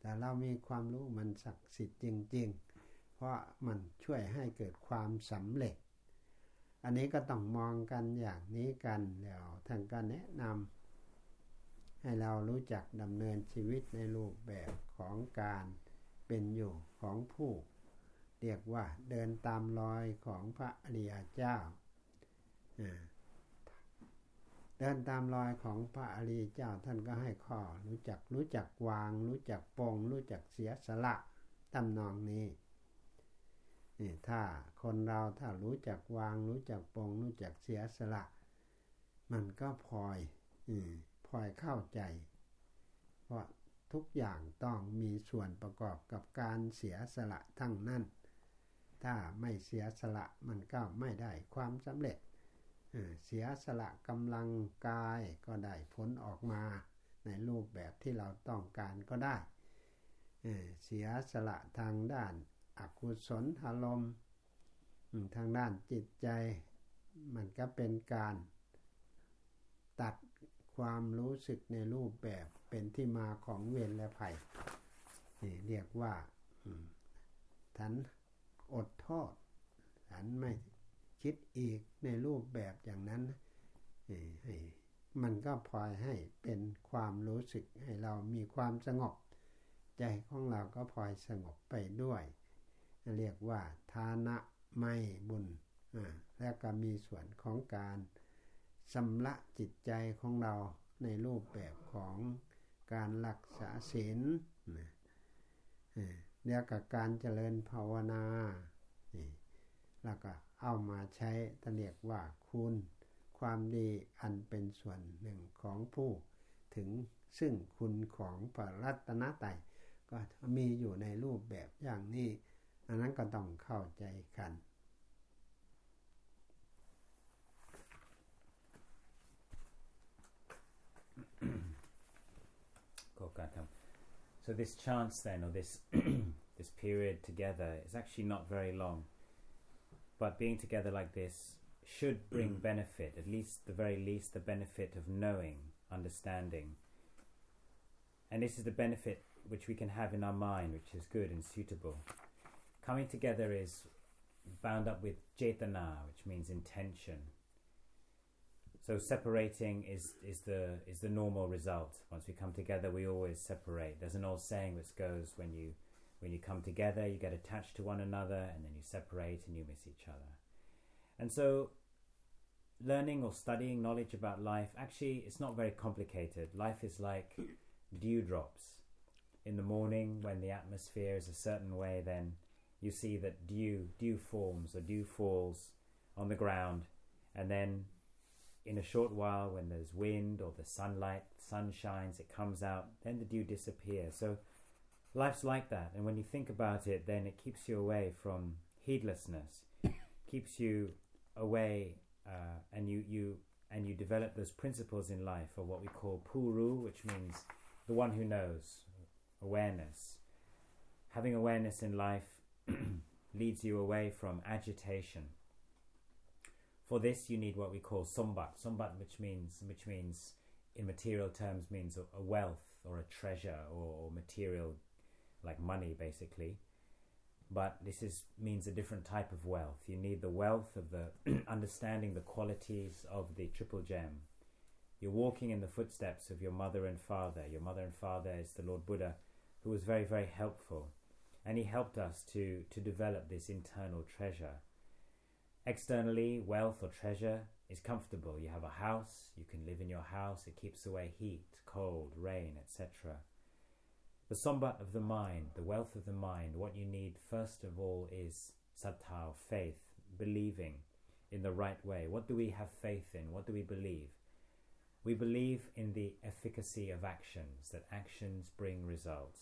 แต่เรามีความรู้มันศักดิ์สิทธิ์จริง ๆ เพราะมันช่วยให้เกิดความสำเร็จ อันนี้ก็ต้องมองกันอย่างนี้กันแล้วทางการแนะนำให้เรารู้จักดำเนินชีวิตในรูปแบบของการเป็นอยู่ของผู้ เรียกว่าเดินตามรอยของพระอริยเจ้า เดินตามรอยของพระอริยเจ้าท่านก็ให้ข้อรู้จักรู้จักวาง รู้จักปองรู้จักเสียสละตำนองนี้นี่ถ้าคนเราถ้ารู้จักวาง รู้จักปองรู้จักเสียสละ มันก็พลอยพลอยเข้าใจ เพราะทุกอย่างต้องมีส่วนประกอบกับการเสียสละทั้งนั้น ถ้าไม่เสียสละมันก็ไม่ได้ความสำเร็จ เสียสละกำลังกายก็ได้ผลออกมา ในรูปแบบที่เราต้องการก็ได้ เสียสละทางด้านอกุศลอารมณ์ทางด้านจิตใจ มันก็เป็นการตัดความรู้สึกในรูปแบบเป็นที่มาของเวรและภัยเรียกว่าอืมฉัน อดโทษฉันไม่คิดอีกในรูปแบบอย่างนั้นให้มันก็พลอยให้เป็นความรู้สึกให้เรามีความสงบ ใจของเราก็พลอยสงบไปด้วย เรียกว่าทานะไม่บุญแล้วก็มีส่วนของการชำระจิตใจของเราในรูปแบบของการรักษาศีลนะ เอ่อเรียกกับการเจริญภาวนานี่แล้วก็เอามาใช้ตเรียกว่าคุณ ความดีอันเป็นส่วนหนึ่งของผู้ ถึงซึ่งคุณของพระรัตนตรัยก็มีอยู่ในรูปแบบอย่างนี้ อันนั้นก็ต้องเข้าใจกัน Kokatam. So this chance then, or this this period together, is actually not very long. But being together like this should bring mm. benefit, at least the very least, the benefit of knowing, understanding. And this is the benefit which we can have in our mind, which is good and suitable. Coming together is bound up with jetana, which means intention. So separating is, is the is the normal result. Once we come together, we always separate. There's an old saying which goes when you when you come together, you get attached to one another, and then you separate and you miss each other. And so, learning or studying knowledge about life actually it's not very complicated. Life is like dewdrops. In the morning, when the atmosphere is a certain way, then you see that dew dew forms or dew falls on the ground, and then in a short while, when there's wind or the sunlight, sun shines, it comes out, then the dew disappears. So life's like that. And when you think about it, then it keeps you away from heedlessness, keeps you away, uh, and you, you and you develop those principles in life, or what we call puru, which means the one who knows, awareness. Having awareness in life leads you away from agitation for this you need what we call sombat sombat which means which means in material terms means a, a wealth or a treasure or, or, material like money basically. But this is means a different type of wealth. You need the wealth of the understanding the qualities of the triple gem. You're walking in the footsteps of your mother and father. Your mother and father is the lord buddha who was very very helpful. And he helped us to to develop this internal treasure Externally, wealth or treasure is comfortable. You have a house, you can live in your house, it keeps away heat, cold, rain, etc. The sombat of the mind, the wealth of the mind, what you need first of all is sattva, faith, believing in the right way. What do we have faith in? What do we believe? We believe in the efficacy of actions, that actions bring results.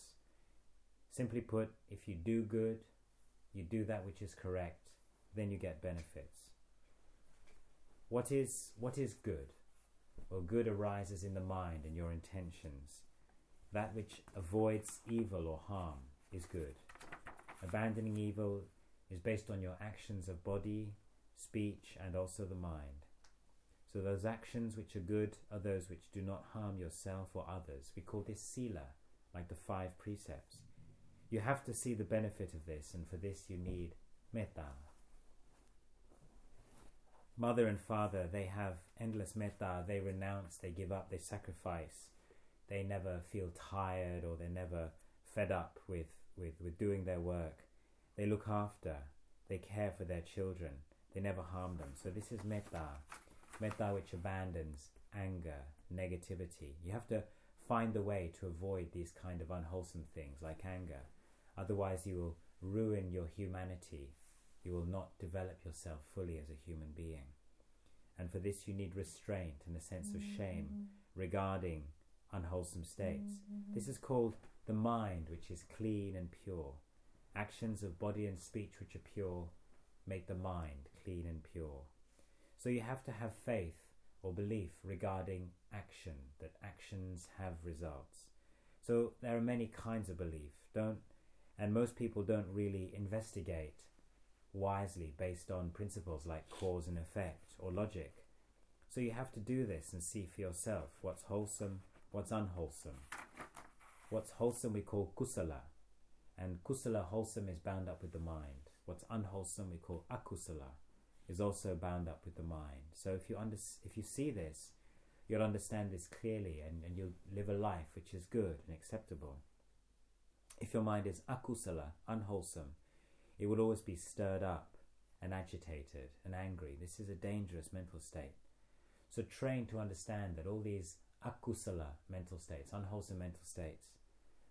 Simply put, if you do good, you do that which is correct, then you get benefits. What is what is good? Well, good arises in the mind and your intentions. That which avoids evil or harm is good. Abandoning evil is based on your actions of body, speech, and also the mind. So those actions which are good are those which do not harm yourself or others. We call this sila, like the five precepts. You have to see the benefit of this, and for this you need metta, mother and father, they have endless metta, they renounce, they give up, they sacrifice. They never feel tired or they're never fed up with, with, with doing their work. They look after, they care for their children, they never harm them. So this is metta, metta which abandons anger, negativity. You have to find the way to avoid these kind of unwholesome things like anger. Otherwise, you will ruin your humanity you will not develop yourself fully as a human being. And for this, you need restraint and a sense of mm-hmm. shame regarding unwholesome states. Mm-hmm. This is called the mind, which is clean and pure. Actions of body and speech, which are pure, make the mind clean and pure. So you have to have faith or belief regarding action, that actions have results. So there are many kinds of belief. Don't and most people don't really investigate wisely based on principles like cause and effect or logic. So you have to do this and see for yourself what's wholesome, what's unwholesome. What's wholesome we call kusala, and kusala wholesome is bound up with the mind. What's unwholesome we call akusala, is also bound up with the mind. So if you under, if you see this, you'll understand this clearly and, and you'll live a life which is good and acceptable. If your mind is akusala, unwholesome, it will always be stirred up and agitated and angry. This is a dangerous mental state. So train to understand that all these akusala mental states, unwholesome mental states,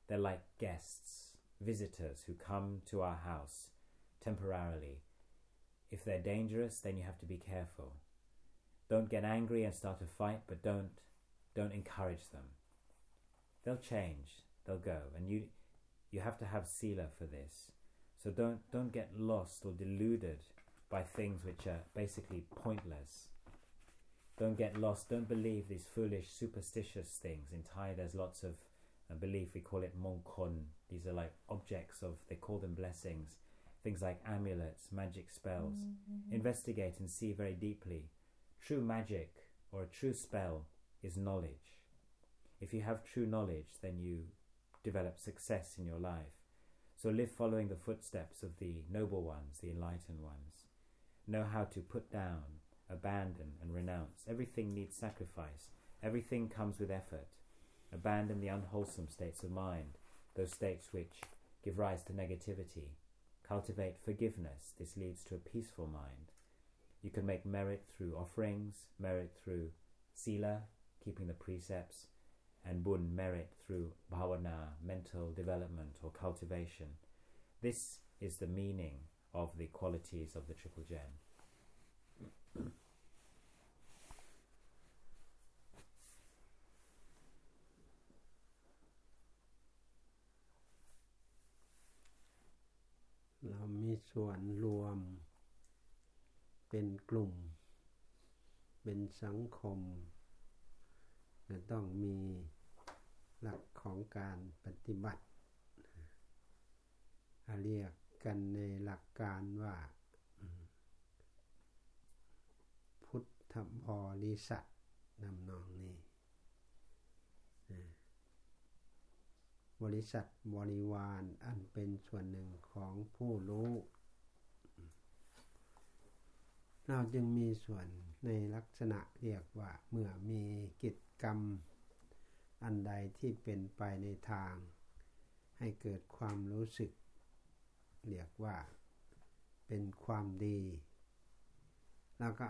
they're like guests, visitors who come to our house temporarily. If they're dangerous, then you have to be careful. Don't get angry and start a fight, but don't don't encourage them. They'll change, they'll go, and you you have to have sila for this. So don't don't get lost or deluded by things which are basically pointless. Don't get lost. Don't believe these foolish, superstitious things. In Thai, there's lots of uh, belief. We call it mongkon. These are like objects of. They call them blessings. Things like amulets, magic spells. Mm-hmm. Investigate and see very deeply. True magic or a true spell is knowledge. If you have true knowledge, then you develop success in your life. So live following the footsteps of the noble ones, the enlightened ones. Know how to put down, abandon, and renounce. Everything needs sacrifice. Everything comes with effort. Abandon the unwholesome states of mind, those states which give rise to negativity. Cultivate forgiveness. This leads to a peaceful mind. You can make merit through offerings, merit through sila, keeping the precepts, and bun merit through bhavana, mental development or cultivation. This is the meaning of the qualities of the Triple Gem. เรามีส่วนรวม เป็นกลุ่ม เป็นสังคมจะต้องมี หลักของการปฏิบัติเรียกกันในหลักการว่า พุทธบริษัทนำนองนี้บริษัทบริวารอันเป็นส่วนหนึ่งของผู้รู้ เราจึงมีส่วนในลักษณะเรียกว่าเมื่อมีกิจกรรม อันใดที่เป็นไปในทาง ให้เกิดความรู้สึก เรียกว่าเป็นความดี แล้วก็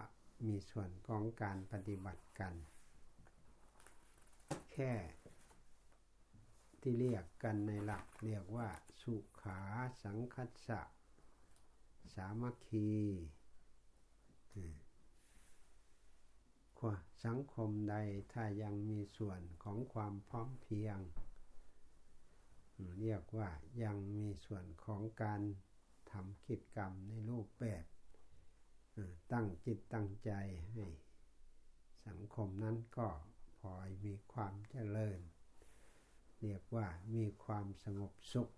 มีส่วนของการปฏิบัติกัน แค่ที่เรียกกันในหลักเรียกว่า สุขาสังคัสสะ สามัคคี สังคมใดถ้ายังมีส่วนของความพร้อมเพียง เรียกว่ายังมีส่วนของการทำกิจกรรมในรูปแบบตั้งจิตตั้งใจให้สังคมนั้นก็พอมีความเจริญ เรียกว่ามีความสงบสุข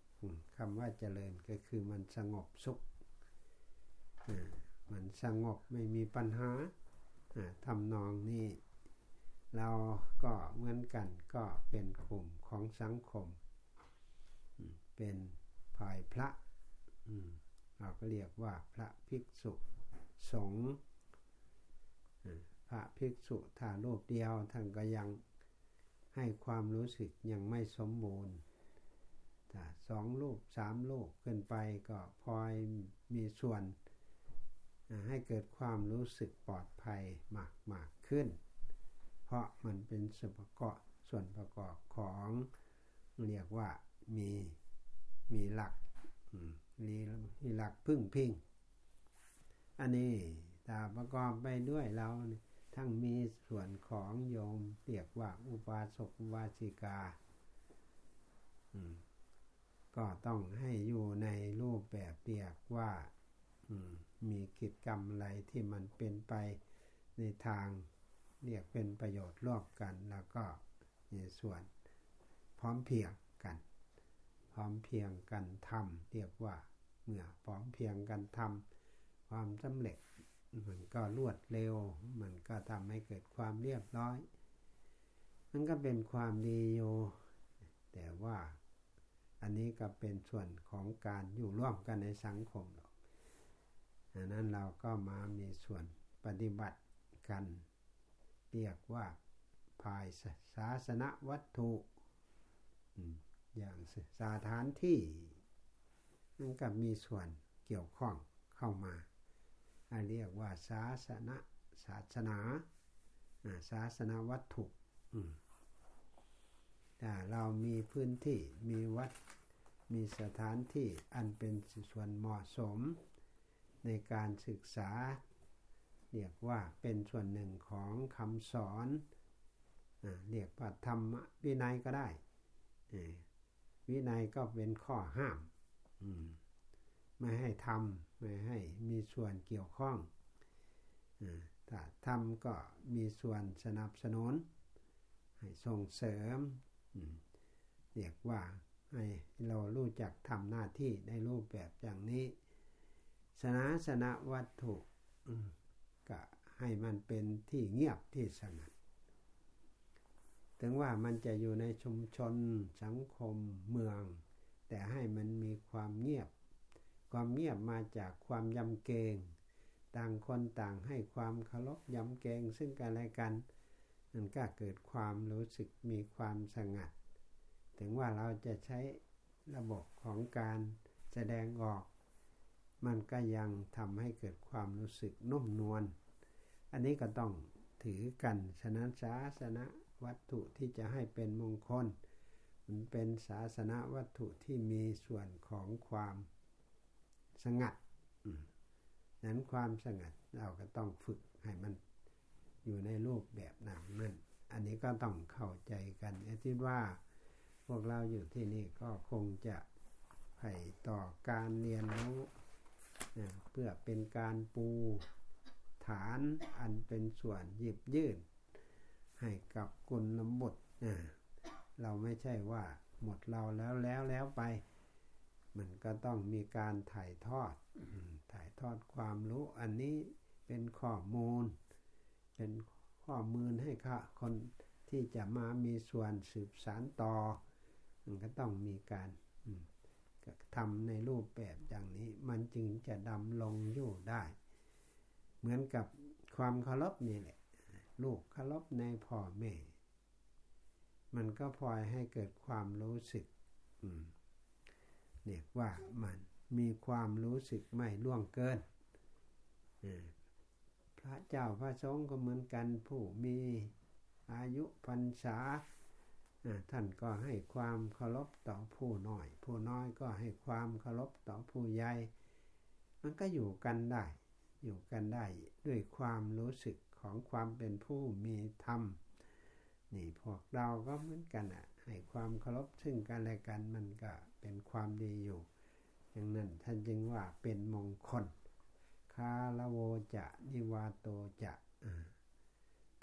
คำว่าเจริญก็คือมันสงบสุขมันสงบไม่มีปัญหา ทำนองนี้ เราก็เหมือนกันก็เป็นกลุ่มของสังคม เป็นภายพระเราก็เรียกว่าพระภิกษุสงฆ์พระภิกษุถ้ารูปเดียวท่านก็ยังให้ความรู้สึกยังไม่สมบูรณ์สองลูกสามลูกขึ้นไปก็พลอยมีส่วน ให้เกิดความรู้สึกปลอดภัยมากมากขึ้น เพราะมันเป็นส่วนประกอบส่วนประกอบของเรียกว่ามีมีหลักมีมีหลักพึ่งพิง อันนี้ถ้าประกอบไปด้วยเราทั้งมีส่วนของโยมเรียกว่าอุปาสกอุบาสิกาก็ต้องให้อยู่ในรูปแบบเรียกว่ามี มีกิจกรรมอะไรที่มันเป็นไปในทางเรียกเป็นประโยชน์ร่วมกันแล้วก็ในส่วนพร้อมเพียงกัน พร้อมเพียงกันทำเรียกว่าเมื่อพร้อมเพียงกันทำความสำเร็จมันก็รวดเร็ว มันก็ทำให้เกิดความเรียบร้อย มันก็เป็นความดีอยู่แต่ว่าอันนี้ก็เป็นส่วนของการอยู่ร่วมกันในสังคม ดังนั้นเราก็มามีส่วนปฏิบัติกัน เรียกว่าภายศาสนวัตถุอย่างสถานที่นั่นก็มีส่วนเกี่ยวข้องเข้ามาเรียกว่าศาสนาศาสนาศาสนาวัตถุแต่เรามีพื้นที่มีวัดมีสถานที่อันเป็นส่วนเหมาะสม ในการศึกษา เรียกว่าเป็นส่วนหนึ่งของคำสอนเรียกว่าธรรมวินัยก็ได้ วินัยก็เป็นข้อห้ามไม่ให้ทำไม่ให้มีส่วนเกี่ยวข้องถ้าทำก็มีส่วนสนับสนุน ให้ส่งเสริมเรียกว่าให้เรารู้จักทำหน้าที่ในรูปแบบอย่างนี้ สนาสนะวัตถุก็ให้มันเป็นที่เงียบที่สงัด ถึงว่ามันจะอยู่ในชุมชนสังคมเมือง แต่ให้มันมีความเงียบ ความเงียบมาจากความยำเกรงต่างคนต่างให้ความเคารพยำเกรงซึ่งกันและกันมันก็เกิดความรู้สึกมีความสงัด ถึงว่าเราจะใช้ระบบของการแสดงออก มันก็ยังทำให้เกิดความรู้สึกนุ่มนวล อันนี้ก็ต้องถือกันฉะนั้นศาสนาวัตถุที่จะให้เป็นมงคล มันเป็นศาสนาวัตถุที่มีส่วนของความสงัดนั้นความสงัดเราก็ต้องฝึกให้มันอยู่ในรูปแบบนั้นนั่น อันนี้ก็ต้องเข้าใจกันคิดว่าพวกเราอยู่ที่นี่ก็คงจะให้ต่อการเรียนรู้ เพื่อเป็นการปูฐานอันเป็นส่วนหยิบยื่น ให้กับกุลบทเราไม่ใช่ว่าหมดเราแล้วแล้วแล้วไป มันก็ต้องมีการถ่ายทอด ถ่ายทอดความรู้อันนี้เป็นข้อมูล เป็นข้อมูลให้ค่ะคนที่จะมามีส่วนสืบสารต่อ มันก็ต้องมีการ ทำในรูปแบบอย่างนี้ มันจึงจะดำลงอยู่ได้ เหมือนกับความเคารพนี่แหละ ลูกเคารพในพ่อแม่ มันก็พลอยให้เกิดความรู้สึกเรียกว่ามันมีความรู้สึกไม่ล่วงเกินพระเจ้าพระสงฆ์ก็เหมือนกันผู้มีอายุพรรษา ท่านก็ให้ความเคารพต่อผู้น้อย ผู้น้อยก็ให้ความเคารพต่อผู้ใหญ่ มันก็อยู่กันได้ อยู่กันได้ด้วยความรู้สึกของความเป็นผู้มีธรรม นี่พวกเราก็เหมือนกันอะ ให้ความเคารพซึ่งกันและกันมันก็เป็นความดีอยู่ อย่างนั้นท่านจึงว่าเป็นมงคล คาลโวจะนิวาโตจะ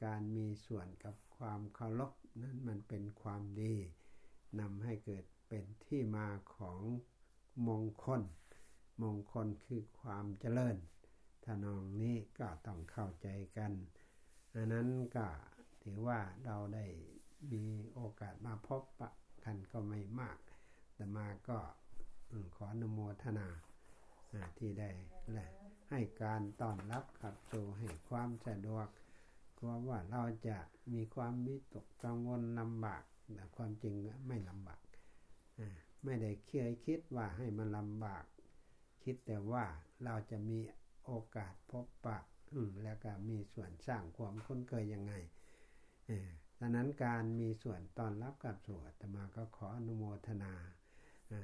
การมีส่วนกับความเคารพ นั้นมันเป็นความดีนำให้เกิดเป็นที่มาของมงคล มงคลคือความเจริญทนองนี้ก็ต้องเข้าใจกันอันนั้นก็ถือว่าเราได้มีโอกาสมาพบปะกันก็ไม่มาก แต่มาก็ขออนุโมทนาที่ได้และให้การต้อนรับขับสู่ให้ความสะดวก กลัวว่าเราจะมีความมิตกกังวลลำบากแต่ความจริงไม่ลำบากไม่ได้เคยคิดว่าให้มันลำบาก คิดแต่ว่าเราจะมีโอกาสพบปะแล้วก็มีส่วนสร้างความคุ้นเคยยังไงดังนั้นการมีส่วนตอนรับกับสวดตมาก็ขออนุโมทนา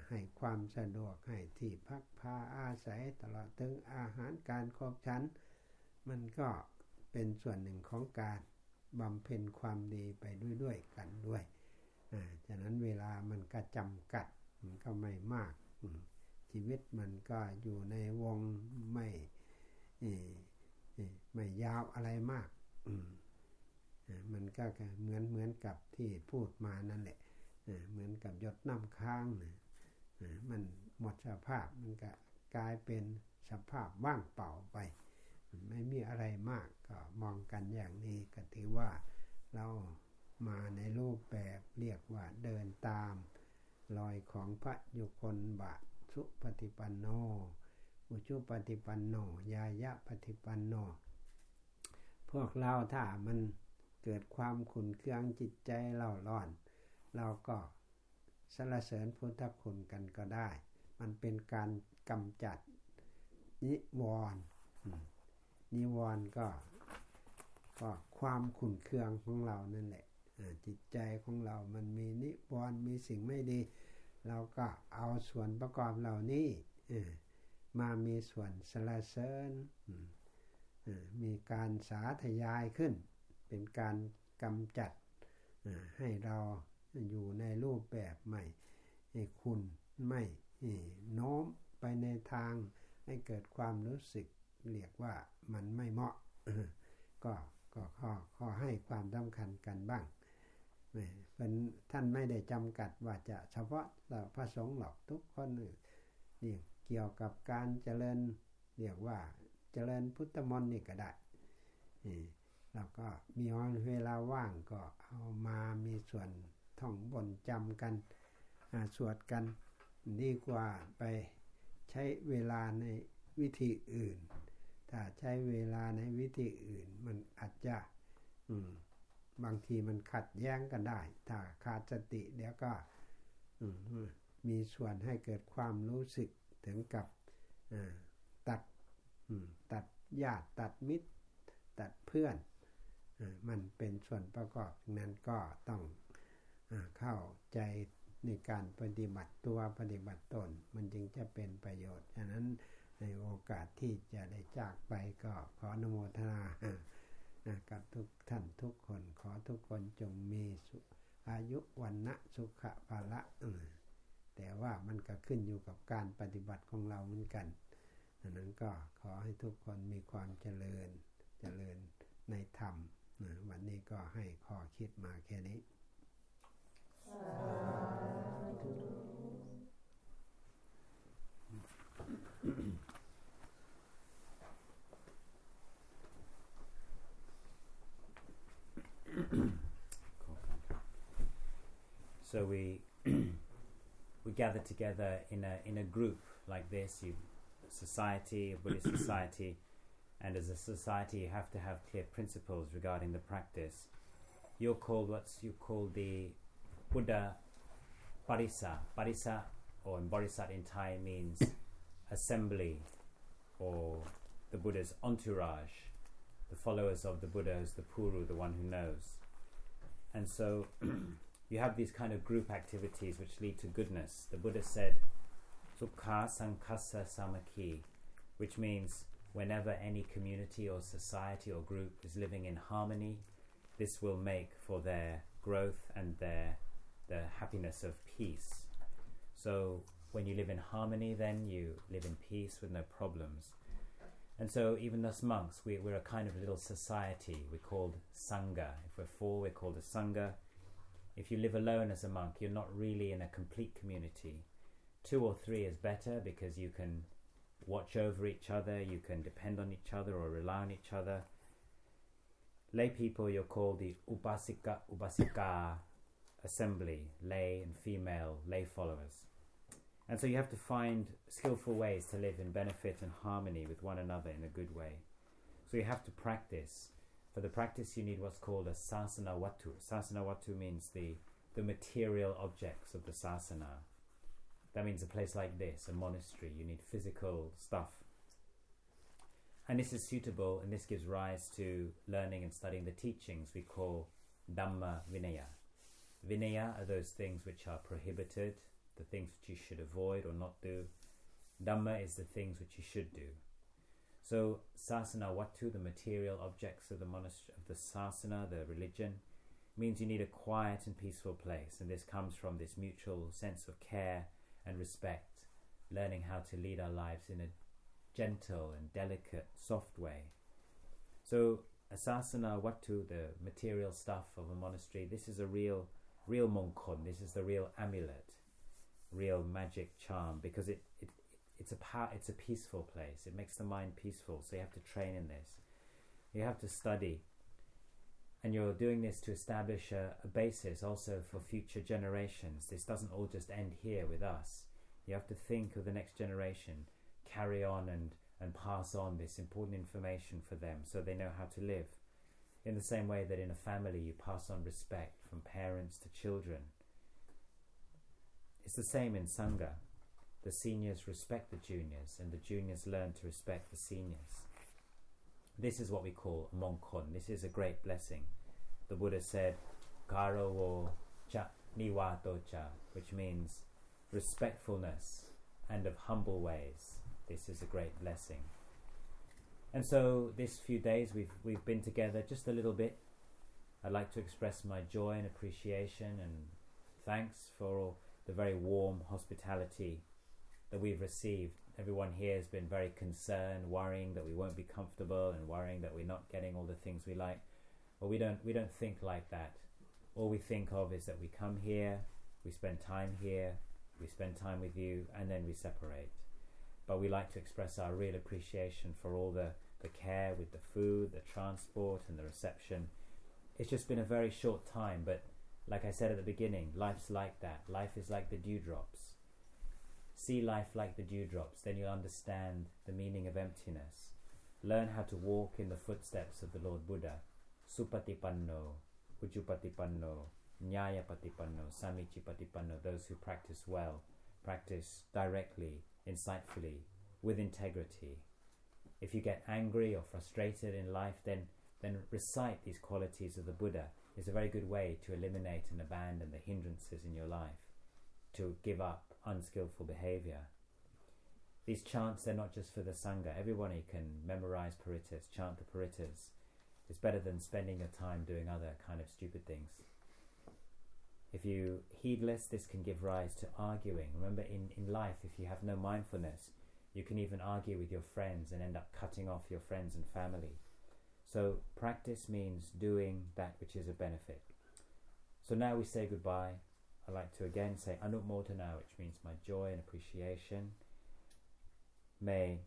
ให้ความสะดวกให้ที่พักพาอาศัยตลอดถึงอาหารการครบชั้น มันก็ เป็นส่วนหนึ่งของการบำเพ็ญความดีไปด้วยด้วยกันด้วยจากนั้นเวลามันก็จำกัดมันก็ไม่มาก ชีวิตมันก็อยู่ในวงไม่ไม่ยาวอะไรมากมมันก็เหมือนเหมือนกับที่พูดมานั่นแหละเหมือนกับยดน้ำค้างนะมันหมดสภาพมันก็กลายเป็นสภาพว่างเปล่าไป ไม่มีอะไรมาก ก็มองกันอย่างนี้ก็ถือว่าเรามาในรูปแบบเรียกว่าเดินตาม รอยของพระยุคนบะสุปฏิปันโน อุชุปฏิปันโน ยายะปฏิปันโน พวกเราถ้ามันเกิดความขุนเคืองจิตใจเล่าร้อน เราก็สรรเสริญพุทธคุณกันก็ได้ มันเป็นการกำจัดนิวรณ์นิวรณ์ก็ ก็ความขุ่นเคืองของเรานั่นแหละจิตใจของเรามันมีนิวรณ์มีสิ่งไม่ดี เราก็เอาส่วนประกอบเหล่านี้มามีส่วนสรรเสริญมีการสาธยายขึ้น เป็นการกำจัดให้เราอยู่ในรูปแบบใหม่คุณไม่โน้มไปในทางให้เกิดความรู้สึกเรียกว่ามันไม่เหมาะก็ ก็ขอขอให้ความสำคัญกันบ้างเป็นท่านไม่ได้จำกัดว่าจะเฉพาะพระสงฆ์หรอกทุกคนนี่เกี่ยวกับการเจริญเรียกว่าเจริญพุทธมนต์นี่ก็ได้แล้วก็มีเวลาว่างก็เอามามีส่วนท่องบนจำกันสวดกัน ดีกว่าไปใช้เวลาในวิธีอื่น ถ้าใช้เวลาในวิธีอื่น มันอาจจะบางทีมันขัดแย้งกันได้ ถ้าขาดสติเดี๋ยวก็มีส่วนให้เกิดความรู้สึกถึงกับตัดตัดญาติตัดมิตร ตัดเพื่อนมันเป็นส่วนประกอบนั้นก็ต้องเข้าใจในการปฏิบัติตัวปฏิบัติตน มันจึงจะเป็นประโยชน์ฉะนั้น ในโอกาสที่จะได้จากไปก็ขออนุโมทนากับทุกท่านทุกคนขอทุกคนจงมีอายุวันนะสุขภาละแต่ว่ามันก็ขึ้นอยู่กับการปฏิบัติของเราเหมือนกันดังนั้นก็ขอให้ทุกคนมีความเจริญเจริญในธรรมวันนี้ก็ให้ข้อคิดมาแค่นี้ so we we gather together in a in a group like this, you society, a Buddhist society, and as a society you have to have clear principles regarding the practice. You're called what's you call the Buddha Parisa. Parisa or in Bodhisattva in Thai means assembly or the Buddha's entourage. The followers of the Buddha is the Puru, the one who knows. And so you have these kind of group activities which lead to goodness. The Buddha said, Sukha Sankasa Samaki, which means whenever any community or society or group is living in harmony, this will make for their growth and their the happiness of peace. So when you live in harmony, then you live in peace with no problems. And so even us monks, we, we're a kind of little society. We're called sangha. If we're four, we're called a sangha. If you live alone as a monk, you're not really in a complete community. Two or three is better because you can watch over each other, you can depend on each other or rely on each other. Lay people, you're called the upasika, upasika assembly, lay and female lay followers. And so you have to find skillful ways to live in benefit and harmony with one another in a good way. So you have to practice. For the practice, you need what's called a sasana watu. Sasana watu means the, the material objects of the sasana. That means a place like this, a monastery. You need physical stuff. And this is suitable, and this gives rise to learning and studying the teachings we call Dhamma Vinaya. Vinaya are those things which are prohibited, the things which you should avoid or not do. Dhamma is the things which you should do. So sasana watu, the material objects of the monastery, of the sasana, the religion, means you need a quiet and peaceful place, and this comes from this mutual sense of care and respect, learning how to lead our lives in a gentle and delicate, soft way. So asasana watu, the material stuff of a monastery, this is a real, real mongkon. This is the real amulet, real magic charm, because it, it it's a power, it's a peaceful place. It makes the mind peaceful. So you have to train in this. You have to study, and you're doing this to establish a, a basis also for future generations. This doesn't all just end here with us. You have to think of the next generation, carry on and and pass on this important information for them so they know how to live. In the same way that in a family you pass on respect from parents to children. It's the same in Sangha. The seniors respect the juniors and the juniors learn to respect the seniors. This is what we call a mongkon. This is a great blessing. The Buddha said, Karo wo cha niwato cha, which means respectfulness and of humble ways this is a great blessing. And so, this few days we've we've been together just a little bit. I'd like to express my joy and appreciation and thanks for the very warm hospitality that we've received. Everyone here has been very concerned, worrying that we won't be comfortable and worrying that we're not getting all the things we like. But we don't we don't think like that. All we think of is that we come here, we spend time here, we spend time with you, and then we separate but we like to express our real appreciation for all the, the care with the food, the transport, and the reception. It's just been a very short time, but like I said at the beginning, life's like that. Life is like the dewdrops. See life like the dewdrops, then you'll understand the meaning of emptiness. Learn how to walk in the footsteps of the Lord Buddha. Supatipanno, Ujupatipanno, Nyaya Patipanno, Samichi Patipanno, those who practice well, practice directly, insightfully, with integrity. If you get angry or frustrated in life, then, then recite these qualities of the Buddha. It's a very good way to eliminate and abandon the hindrances in your life, to give up unskillful behavior. These chants, they're not just for the Sangha. Everyone can memorize parittas, chant the parittas. It's better than spending your time doing other kind of stupid things. If you heedless, this can give rise to arguing. Remember, in, in life, if you have no mindfulness, you can even argue with your friends and end up cutting off your friends and family. So, practice means doing that which is a benefit. So now we say goodbye. I'd like to again say Anumodana, which means my joy and appreciation. May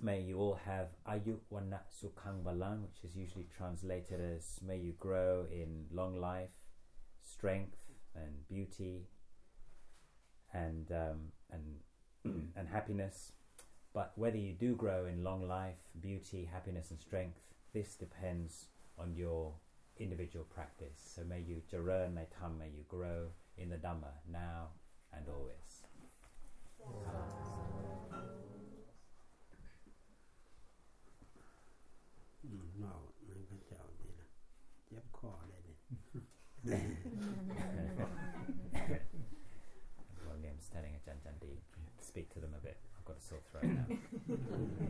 May you all have Ayuk Wana Sukhang Balang, which is usually translated as May you grow in long life, strength and beauty and um, and and happiness. But whether you do grow in long life, beauty, happiness, and strength, this depends on your individual practice. So may you jaran, may tam, may you grow in the Dhamma now and always. William's telling Ajahn Jandi, speak to them a bit. I've got a sore throat now.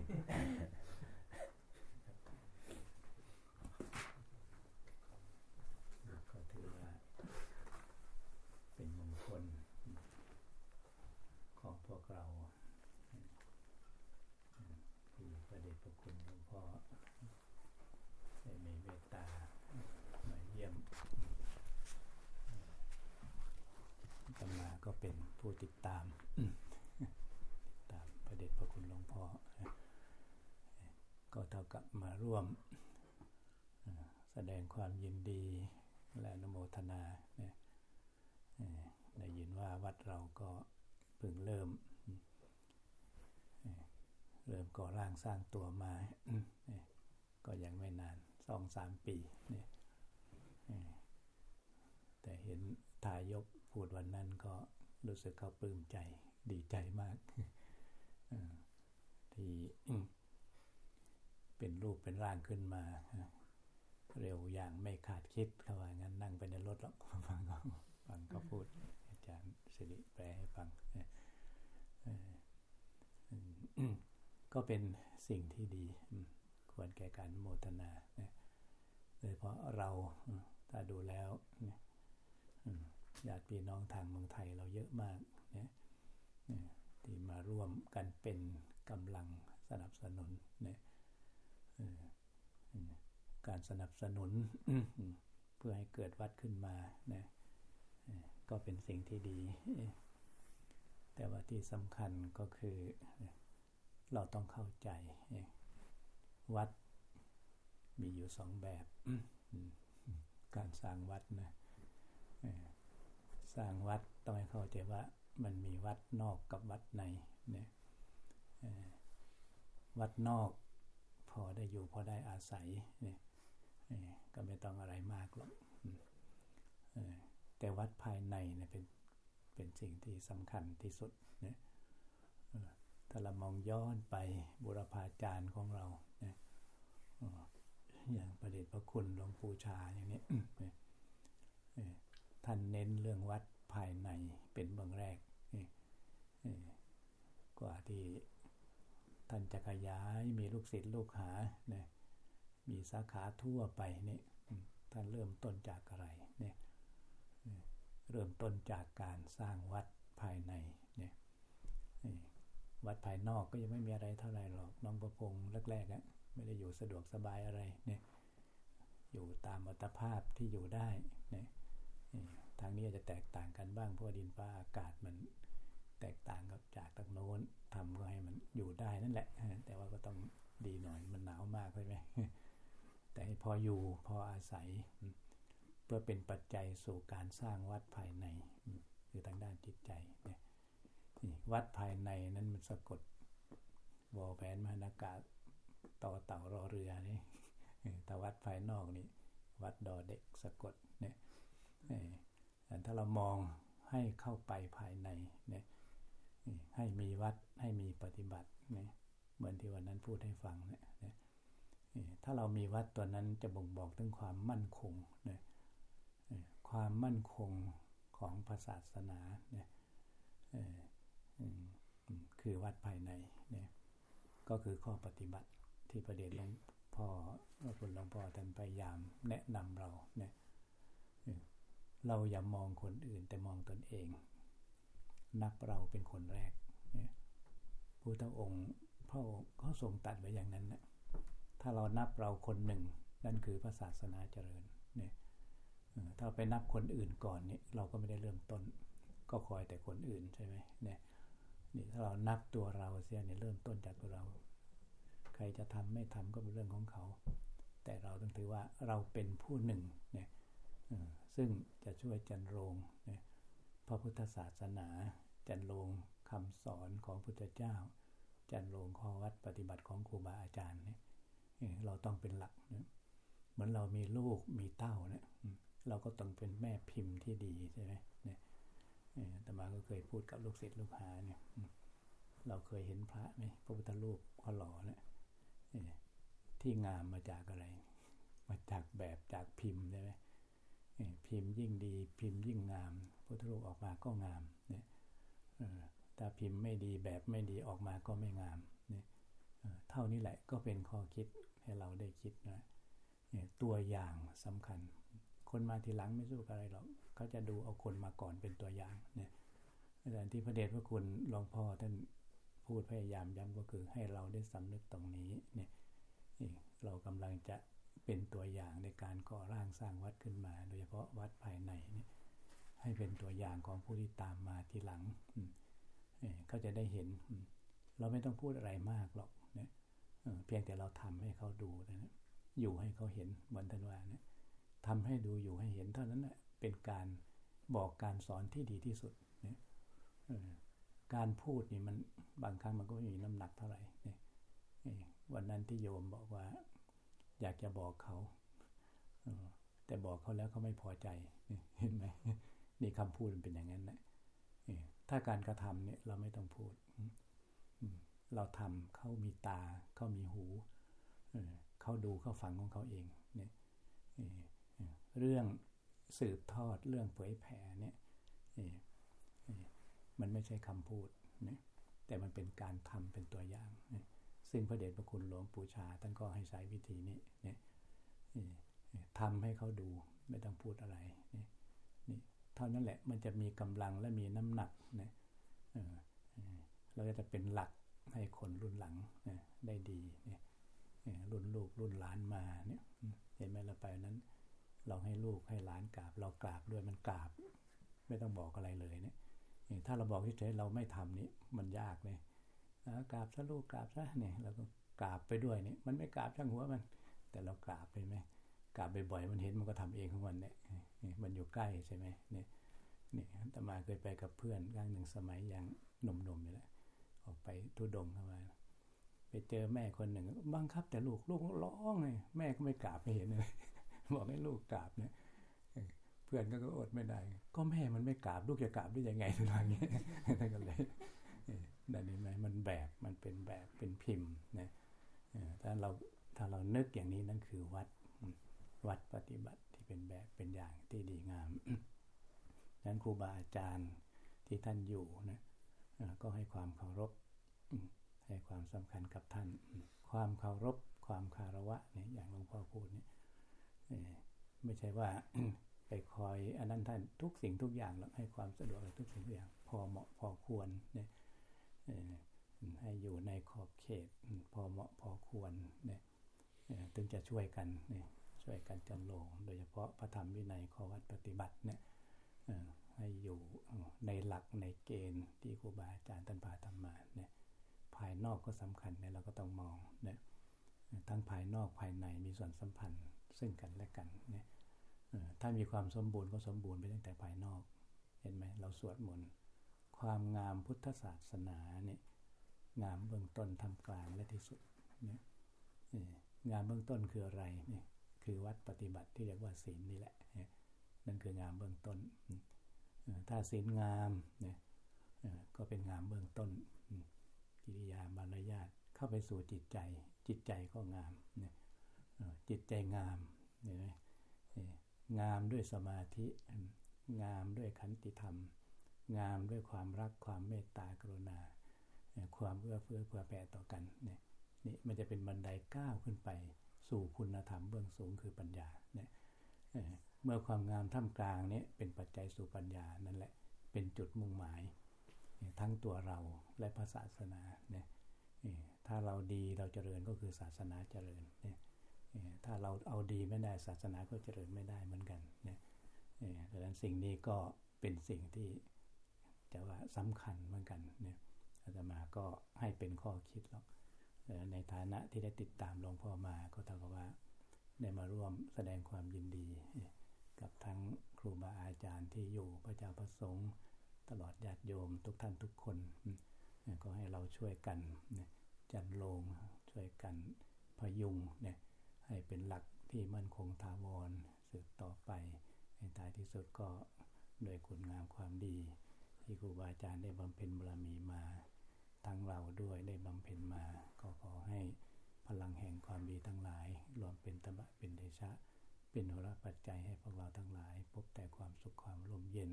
ผู้ติดตาม ติดตามพระเดชพระคุณหลวงพ่อ ก็เท่ากับมาร่วม แสดงความยินดีและนโมทนาได้ยินว่าวัดเราก็เพิ่งเริ่ม เริ่มก่อร่างสร้างตัวมา ก็ยังไม่นานสองสามปีแต่เห็นทายกพูดวันนั้นก็ รู้สึกเขาปลื้มใจดีใจมากที่เป็นรูปเป็นร่างขึ้นมา เร็วอย่างไม่ขาดคิดเขาว่างั้นนั่งไปในรถแล้วฟังเขาฟังเขาพูด อาจารย์สิริแปลให้ฟังก็เป็นสิ่งที่ดี ควรแก่การโมทนาโดยเพราะเราถ้าดูแล้วเนี่ย ญาติพี่น้องทางเมืองไทยเราเยอะมากเนี่ยที่มาร่วมกันเป็นกำลังสนับสนุนเนี่ยการสนับสนุนเพื่อให้เกิดวัดขึ้นมานะก็เป็นสิ่งที่ดี แต่ว่าที่สำคัญก็คือเราต้องเข้าใจ วัดมีอยู่สองแบบ การสร้างวัดนะ สร้างวัดต้องให้เข้าใจว่ามันมีวัดนอกกับวัดในเนี่ยวัดนอกพอได้อยู่พอได้อาศัยเนี่ยก็ไม่ต้องอะไรมากหรอกแต่วัดภายในเนี่ยเป็นเป็นสิ่งที่สำคัญที่สุดเนี่ยถ้าเรามองย้อนไปบุรพาจารย์ของเราเนี่ยอย่างประเดชพระคุณหลวงปู่ชาอย่างนี้ ท่านเน้นเรื่องวัดภายในเป็นเบื้องแรกกว่าที่ท่านจะขยายมีลูกศิษย์ลูกหาเนี่ยมีสาขาทั่วไปนี่ท่านเริ่มต้นจากอะไรเนี่ยเริ่มต้นจากการสร้างวัดภายในเนี่ยวัดภายนอกก็ยังไม่มีอะไรเท่าไหร่หรอกน้องประพงษ์แรกๆอะไม่ได้อยู่สะดวกสบายอะไรเนี่ยอยู่ตามอัตภาพที่อยู่ได้เนี่ย ทางนี้อาจจะแตกต่างกันบ้างเพราะดินฟ้าอากาศมันแตกต่างกับจากทางโน้นทำก็ให้มันอยู่ได้นั่นแหละ แต่ว่าก็ต้องดีหน่อยมันหนาวมากใช่ไหมแต่ให้พออยู่พออาศัย เพื่อเป็นปัจจัยสู่การสร้างวัดภายใน คือทางด้านจิตใจเนี่ยวัดภายในนั้นมันสะกดวอแผนมหานากาศต่อเต่ารอเรือนี่แต่วัดภายนอกนี่ วัดดอเด็กสะกดเนี่ย แต่ถ้าเรามองให้เข้าไปภายในเนี่ยให้มีวัดให้มีปฏิบัติเนี่ยเหมือนที่วันนั้นพูดให้ฟังเนี่ยถ้าเรามีวัดตัวนั้นจะบ่งบอกถึงความมั่นคงเนี่ยความมั่นคงของศาสนาเนี่ยคือวัดภายในเนี่ยก็คือข้อปฏิบัติที่ประเด็นหลวงพ่อพระคุณหลวงพ่อท่านพยายามแนะนำเราเนี่ย เราอย่ามองคนอื่นแต่มองตนเอง นับเราเป็นคนแรกพุทธองค์พระองค์เขาทรงตัดไว้อย่างนั้นนะถ้าเรานับเราคนหนึ่ง นั่นคือพระศาสนาเจริญเนี่ยถ้าไปนับคนอื่นก่อนนี่เราก็ไม่ได้เริ่มต้น ก็คอยแต่คนอื่นใช่ไหมเนี่ยนี่ถ้าเรานับตัวเราเสียเนี่ยเริ่มต้นจากตัวเรา ใครจะทำไม่ทำก็เป็นเรื่องของเขา แต่เราต้องถือว่าเราเป็นผู้หนึ่งเนี่ย ซึ่งจะช่วยจันโรงพระพุทธศาสนา จันโรงคำสอนของพุทธเจ้า จันโรงข้อวัดปฏิบัติของครูบาอาจารย์เนี่ยเราต้องเป็นหลักเนี่ยเหมือนเรามีลูกมีเต้าเนี่ยเราก็ต้องเป็นแม่พิมพ์ที่ดีใช่ไหมเนี่ยแต่มาก็เคยพูดกับลูกศิษย์ลูกหาเนี่ยเราเคยเห็นพระไหมพระพุทธรูปก็หล่อเนี่ยที่งามมาจากอะไร มาจากแบบจากพิมพ์ใช่ไหม พิมพ์ยิ่งดี พิมพ์ยิ่งงามพุทธรูปออกมาก็งามเนี่ยถ้าพิมพ์ไม่ดีแบบไม่ดีออกมาก็ไม่งามเนี่ยเท่านี้แหละก็เป็นข้อคิดให้เราได้คิดนะเนี่ยตัวอย่างสำคัญ คนมาทีหลังไม่สู้อะไรหรอกเขาจะดูเอาคนมาก่อนเป็นตัวอย่างเนี่ยอาจารย์ที่พระเดชพระคุณหลวงพ่อท่านพูดพยายามย้ำก็คือให้เราได้สำนึกตรงนี้เนี่ยเรากำลังจะ เป็นตัวอย่างในการก่อร่างสร้างวัดขึ้นมา โดยเฉพาะวัดภายในนี่ให้เป็นตัวอย่างของผู้ที่ตามมาทีหลังเขาจะได้เห็น เราไม่ต้องพูดอะไรมากหรอกเนี่ยเพียงแต่เราทำให้เขาดูนะอยู่ให้เขาเห็นเหมือนท่านว่านะทำให้ดูอยู่ให้เห็นเท่านั้นแหละเป็นการบอกการสอนที่ดีที่สุดเนี่ยการพูดนี่มันบางครั้งมันก็ไม่มีน้ำหนักเท่าไหร่เนี่ยวันนั้นที่โยมบอกว่า อยากจะบอกเขา แต่บอกเขาแล้วเขาไม่พอใจเห็นไหมนี่คำพูดมันเป็นอย่างนั้นนะถ้าการกระทำเนี่ยเราไม่ต้องพูด เราทำเขามีตา เขามีหู เขาดูเขาฟังของเขาเองเนี่ยเรื่องสืบทอดเรื่องเผยแผ่เนี่ยมันไม่ใช่คำพูดนี่ยแต่มันเป็นการทำเป็นตัวอย่างเนี่ย ซึ่งพระเดชพระคุณหลวงปู่ชาท่านก็ให้ใช้วิธีนี้เนี่ยทำให้เขาดูไม่ต้องพูดอะไรนี่นี่เท่านั้นแหละมันจะมีกำลังและมีน้ำหนักเนี่ยเราจะเป็นหลักให้คนรุ่นหลังได้ดีเนี่ยรุ่นลูกรุ่นหลานมาเนี่ยเห็นไหมเราไปนั้น เราให้ลูกให้หลานกราบ เรากราบด้วยมันกราบ ไม่ต้องบอกอะไรเลยเนี่ยถ้าเราบอกเฉยๆเราไม่ทำนี่มันยากเลย กราบซะลูกกราบซะเนี่ยเราก็กราบไปด้วยเนี่ยมันไม่กราบช่างหัวมัน แต่เรากราบไปไหมกราบบ่อยๆมันเห็นมันก็ทำเองของมันเนี่ยมันอยู่ใกล้ใช่ไหมเนี่ยนี่ตมาเคยไปกับเพื่อนครั้งหนึ่งสมัยยังหนุ่มๆอยู่แล้วออกไปทุดงเข้ามาไปเจอแม่คนหนึ่งบังคับแต่ลูกลูกร้องเลยแม่ก็ไม่กราบไม่เห็นเลยบอกให้ลูกกราบเนี่ยเพื่อนก็อดไม่ได้ ก็แม่มันไม่กราบลูกจะกราบได้ยังไงทุกอย่างนี้ท่านก็เลย นั่นเห็นไหมมันแบบมันเป็นแบบเป็นพิมพ์นะถ้าเราถ้าเรานึกอย่างนี้นั่นคือวัดวัดปฏิบัติที่เป็นแบบเป็นอย่างที่ดีงามนั้นครูบาอาจารย์ที่ท่านอยู่นะก็ให้ความเคารพให้ความสำคัญกับท่าน ความเคารพความคารวะเนี่ยอย่างหลวงพ่อพูดเนี่ยไม่ใช่ว่าไปคอยอันนั้นท่านทุกสิ่งทุกอย่างแล้วให้ความสะดวกทุกสิ่งทุกอย่าง พอเหมาะพอควรเนี่ย ให้อยู่ในขอบเขตพอเหมาะพอควรเนี่ยถึงจะช่วยกันเนี่ยช่วยกันจันโลง โดยเฉพาะพระธรรมวินัยข้อวัดปฏิบัติเนี่ยให้อยู่ในหลักในเกณฑ์ที่ครูบาอาจารย์ท่านพาทำมาเนี่ยภายนอกก็สำคัญเนี่ยเราก็ต้องมองเนี่ยทั้งภายนอกภายในมีส่วนสัมพันธ์ซึ่งกันและกันเนี่ยถ้ามีความสมบูรณ์ก็สมบูรณ์ไปตั้งแต่ภายนอก เห็นไหมเราสวดมนต์ ความงามพุทธศาสนาเนี่ยงามเบื้องต้นทำกลางและที่สุดเนี่ยงามเบื้องต้นคืออะไรเนี่ยคือวัดปฏิบัติที่เรียกว่าศีลนี่แหละนั่นคืองามเบื้องต้น ถ้าศีลงามเนี่ยก็เป็นงามเบื้องต้น กิริยามารยาทเข้าไปสู่จิตใจ จิตใจก็งามเนี่ยจิตใจงามเนไหมงามด้วยสมาธิ งามด้วยขันติธรรม งามด้วยความรักความเมตตากรุณา ความเอื้อเฟื้อเผื่อแผ่ต่อกันเนี่ยนี่มันจะเป็นบันไดก้าวขึ้นไป สู่คุณธรรมเบื้องสูงคือปัญญาเนี่ยเมื่อความงามท่ามกลางนี้เป็นปัจจัยสู่ปัญญานั่นแหละเป็นจุดมุ่งหมาย ทั้งตัวเราและพระศาสนาเนี่ยถ้าเราดีเราเจริญก็คือศาสนาเจริญเนี่ยถ้าเราเอาดีไม่ได้ศาสนาก็เจริญไม่ได้เหมือนกันเนี่ยดังนั้นสิ่งนี้ก็เป็นสิ่งที่ จะว่าสำคัญเหมือนกันเนี่ยอาตมาก็ให้เป็นข้อคิดหรอกในฐานะที่ได้ติดตามหลวงพ่อมาก็เท่ากับว่าได้มาร่วมแสดงความยินดี กับทั้งครูบาอาจารย์ที่อยู่พระเจ้าประสงค์ ตลอดญาติโยมทุกท่านทุกคน ก็ให้เราช่วยกันจันลงช่วยกันพยุงเนี่ยให้เป็นหลักที่มั่นคงถาวรสืบต่อไปในท้ายที่สุดก็โดยคุณงามความดี ที่ครูบาอาจารย์ได้บำเพ็ญบารมีมาทั้งเราด้วยได้บำเพ็ญมาก็ขอให้พลังแห่งความดีทั้งหลาย รวมเป็นตบะเป็นเดชะ เป็นหระปัจจัยให้พวกเราทั้งหลาย พบแต่ความสุขความร่มเย็น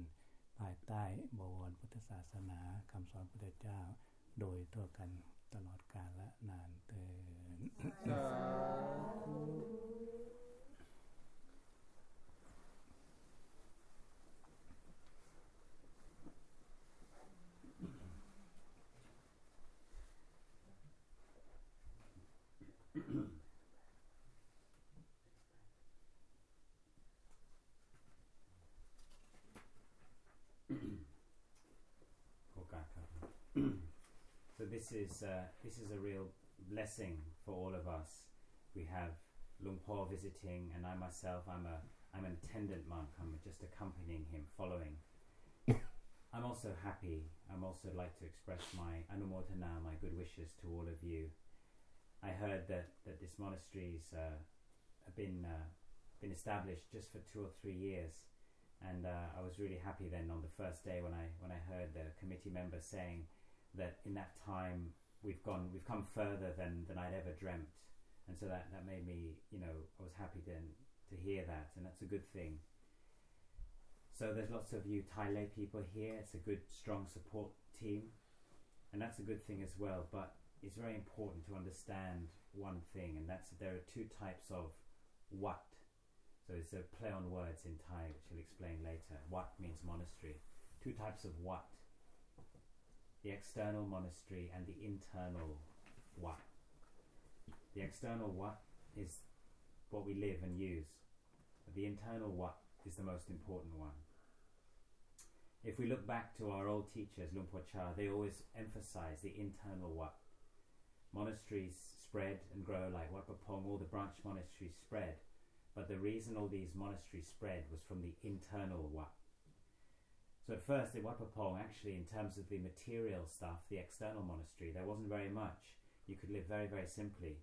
ภายใต้บวรพุทธศาสนาคำสอนพุทธเจ้า โดยทั่วกันตลอดกาลและนานเติน this is uh, this is a real blessing for all of us. We have Lung Po visiting and I myself I'm a I'm an attendant monk. I'm just accompanying him following. I'm also happy. I'm also like to express my anumodana my good wishes to all of you. I heard that that this monastery's uh, have been uh, been established just for two or three years. And uh, I was really happy then on the first day when I when I heard the committee members saying that in that time we've gone we've come further than than I'd ever dreamt and so that that made me you know I was happy then to hear that and that's a good thing so there's lots of you Thai lay people here it's a good strong support team and that's a good thing as well but it's very important to understand one thing and that's that there are two types of what so it's a play on words in Thai, which he'll explain later. Wat means monastery. Two types of wat. The external monastery and the internal wat. The external what is what we live and use. The internal what is the most important one. If we look back to our old teachers, Luang Por Chah, they always emphasize the internal what. Monasteries spread and grow like Wat Pong, all the branch monasteries spread. But the reason all these monasteries spread was from the internal what. So first in Wat Pah actually in terms of the material stuff, the external monastery, there wasn't very much. You could live very, very simply.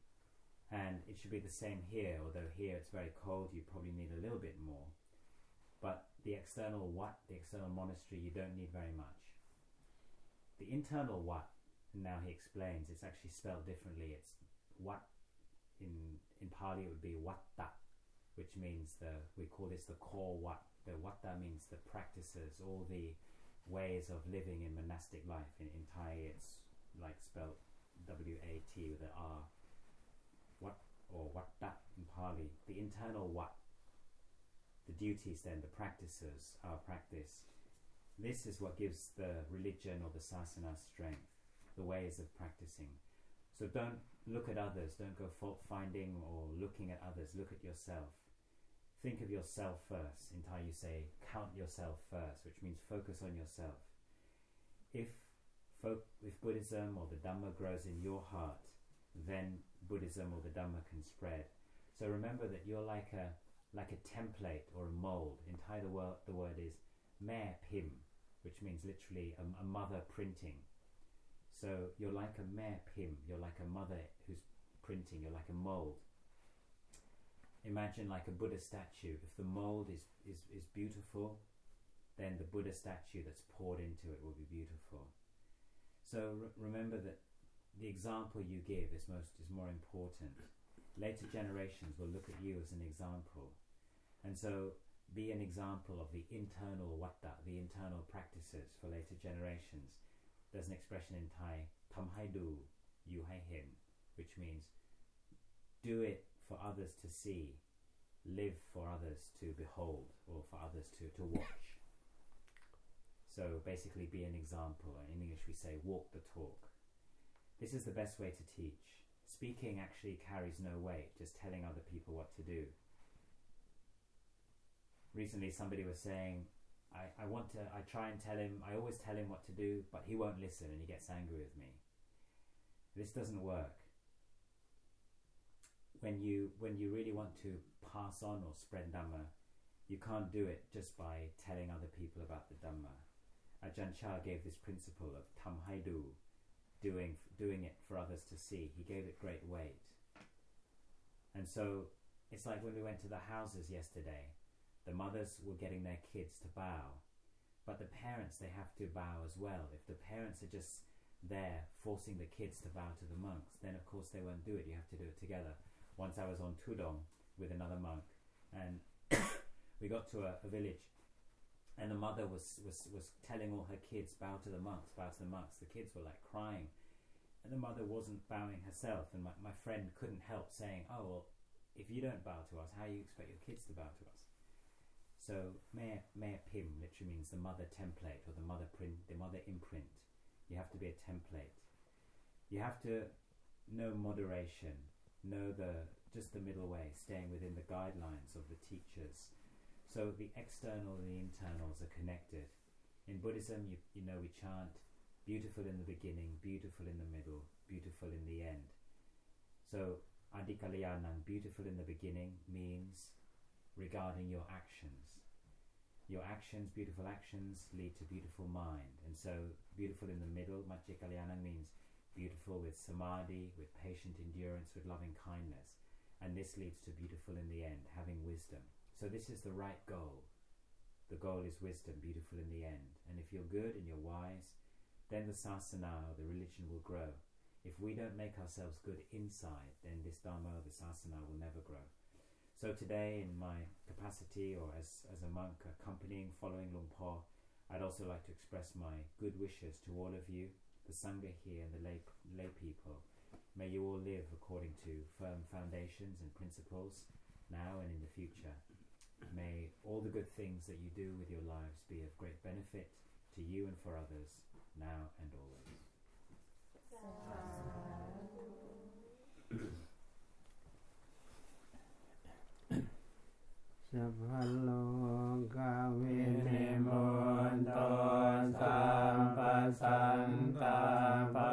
And it should be the same here, although here it's very cold, you probably need a little bit more. But the external what, the external monastery, you don't need very much. The internal what, now he explains, it's actually spelled differently. It's what, in, in Pali it would be watta, which means the, we call this the core what. The watta means the practices, all the ways of living in monastic life. In, in Thai it's like spelled W-A-T with an R. What, or watta in Pali. The internal what the duties then, the practices, our practice. This is what gives the religion or the sasana strength, the ways of practicing. So don't look at others, don't go fault finding or looking at others, look at yourself. Think of yourself first. In Thai you say, count yourself first, which means focus on yourself. If, if Buddhism or the Dhamma grows in your heart, then Buddhism or the Dhamma can spread. So remember that you're like a like a template or a mold. In Thai, the word, the word is mare pim, which means literally a, a, mother printing. So you're like a mare pim, you're like a mother who's printing, you're like a mold. Imagine like a Buddha statue. If the mold is, is, is beautiful, then the Buddha statue that's poured into it will be beautiful. So re- remember that the example you give is most is more important. Later generations will look at you as an example. And so be an example of the internal watta, the internal practices for later generations. There's an expression in Thai, tam hai du, you hai hin, which means do it for others to see, live for others to behold, or for others to, to watch. So basically be an example. In English we say walk the talk. This is the best way to teach. Speaking actually carries no weight, just telling other people what to do. Recently somebody was saying, I, I want to I try and tell him I always tell him what to do, but he won't listen and he gets angry with me. This doesn't work. When you when you really want to pass on or spread Dhamma, you can't do it just by telling other people about the Dhamma. Ajahn Chah gave this principle of tam haidu, doing doing it for others to see. He gave it great weight. And so it's like when we went to the houses yesterday, the mothers were getting their kids to bow, but the parents they have to bow as well. If the parents are just there forcing the kids to bow to the monks, then of course they won't do it. You have to do it together. Once I was on Tudong with another monk, and we got to a, a village and the mother was, was, was telling all her kids, bow to the monks, bow to the monks. The kids were like crying. And the mother wasn't bowing herself. And my, my friend couldn't help saying, oh, well, if you don't bow to us, how do you expect your kids to bow to us? So, Maya, Maya Pim literally means the mother template or the mother print, the mother imprint. You have to be a template. You have to know moderation, know the just the middle way, staying within the guidelines of the teachers. So the external and the internals are connected. In Buddhism, you, you know, we chant beautiful in the beginning, beautiful in the middle, beautiful in the end. So adikalayanang, beautiful in the beginning, means regarding your actions. Your actions, beautiful actions, lead to beautiful mind. And so beautiful in the middle, Majjikalyana means beautiful with samadhi, with patient endurance, with loving kindness. And this leads to beautiful in the end, having wisdom. So this is the right goal. The goal is wisdom, beautiful in the end. And if you're good and you're wise, then the sasana or the religion will grow. If we don't make ourselves good inside, then this dharma, the sasana, will never grow. So today, in my capacity or as, as a monk accompanying, following Luang Por, I'd also like to express my good wishes to all of you, the Sangha here and the lay, lay people, may you all live according to firm foundations and principles now and in the future. May all the good things that you do with your lives be of great benefit to you and for others, now and always. สัพพโลกาวินิโมนโตสัม สันตาปา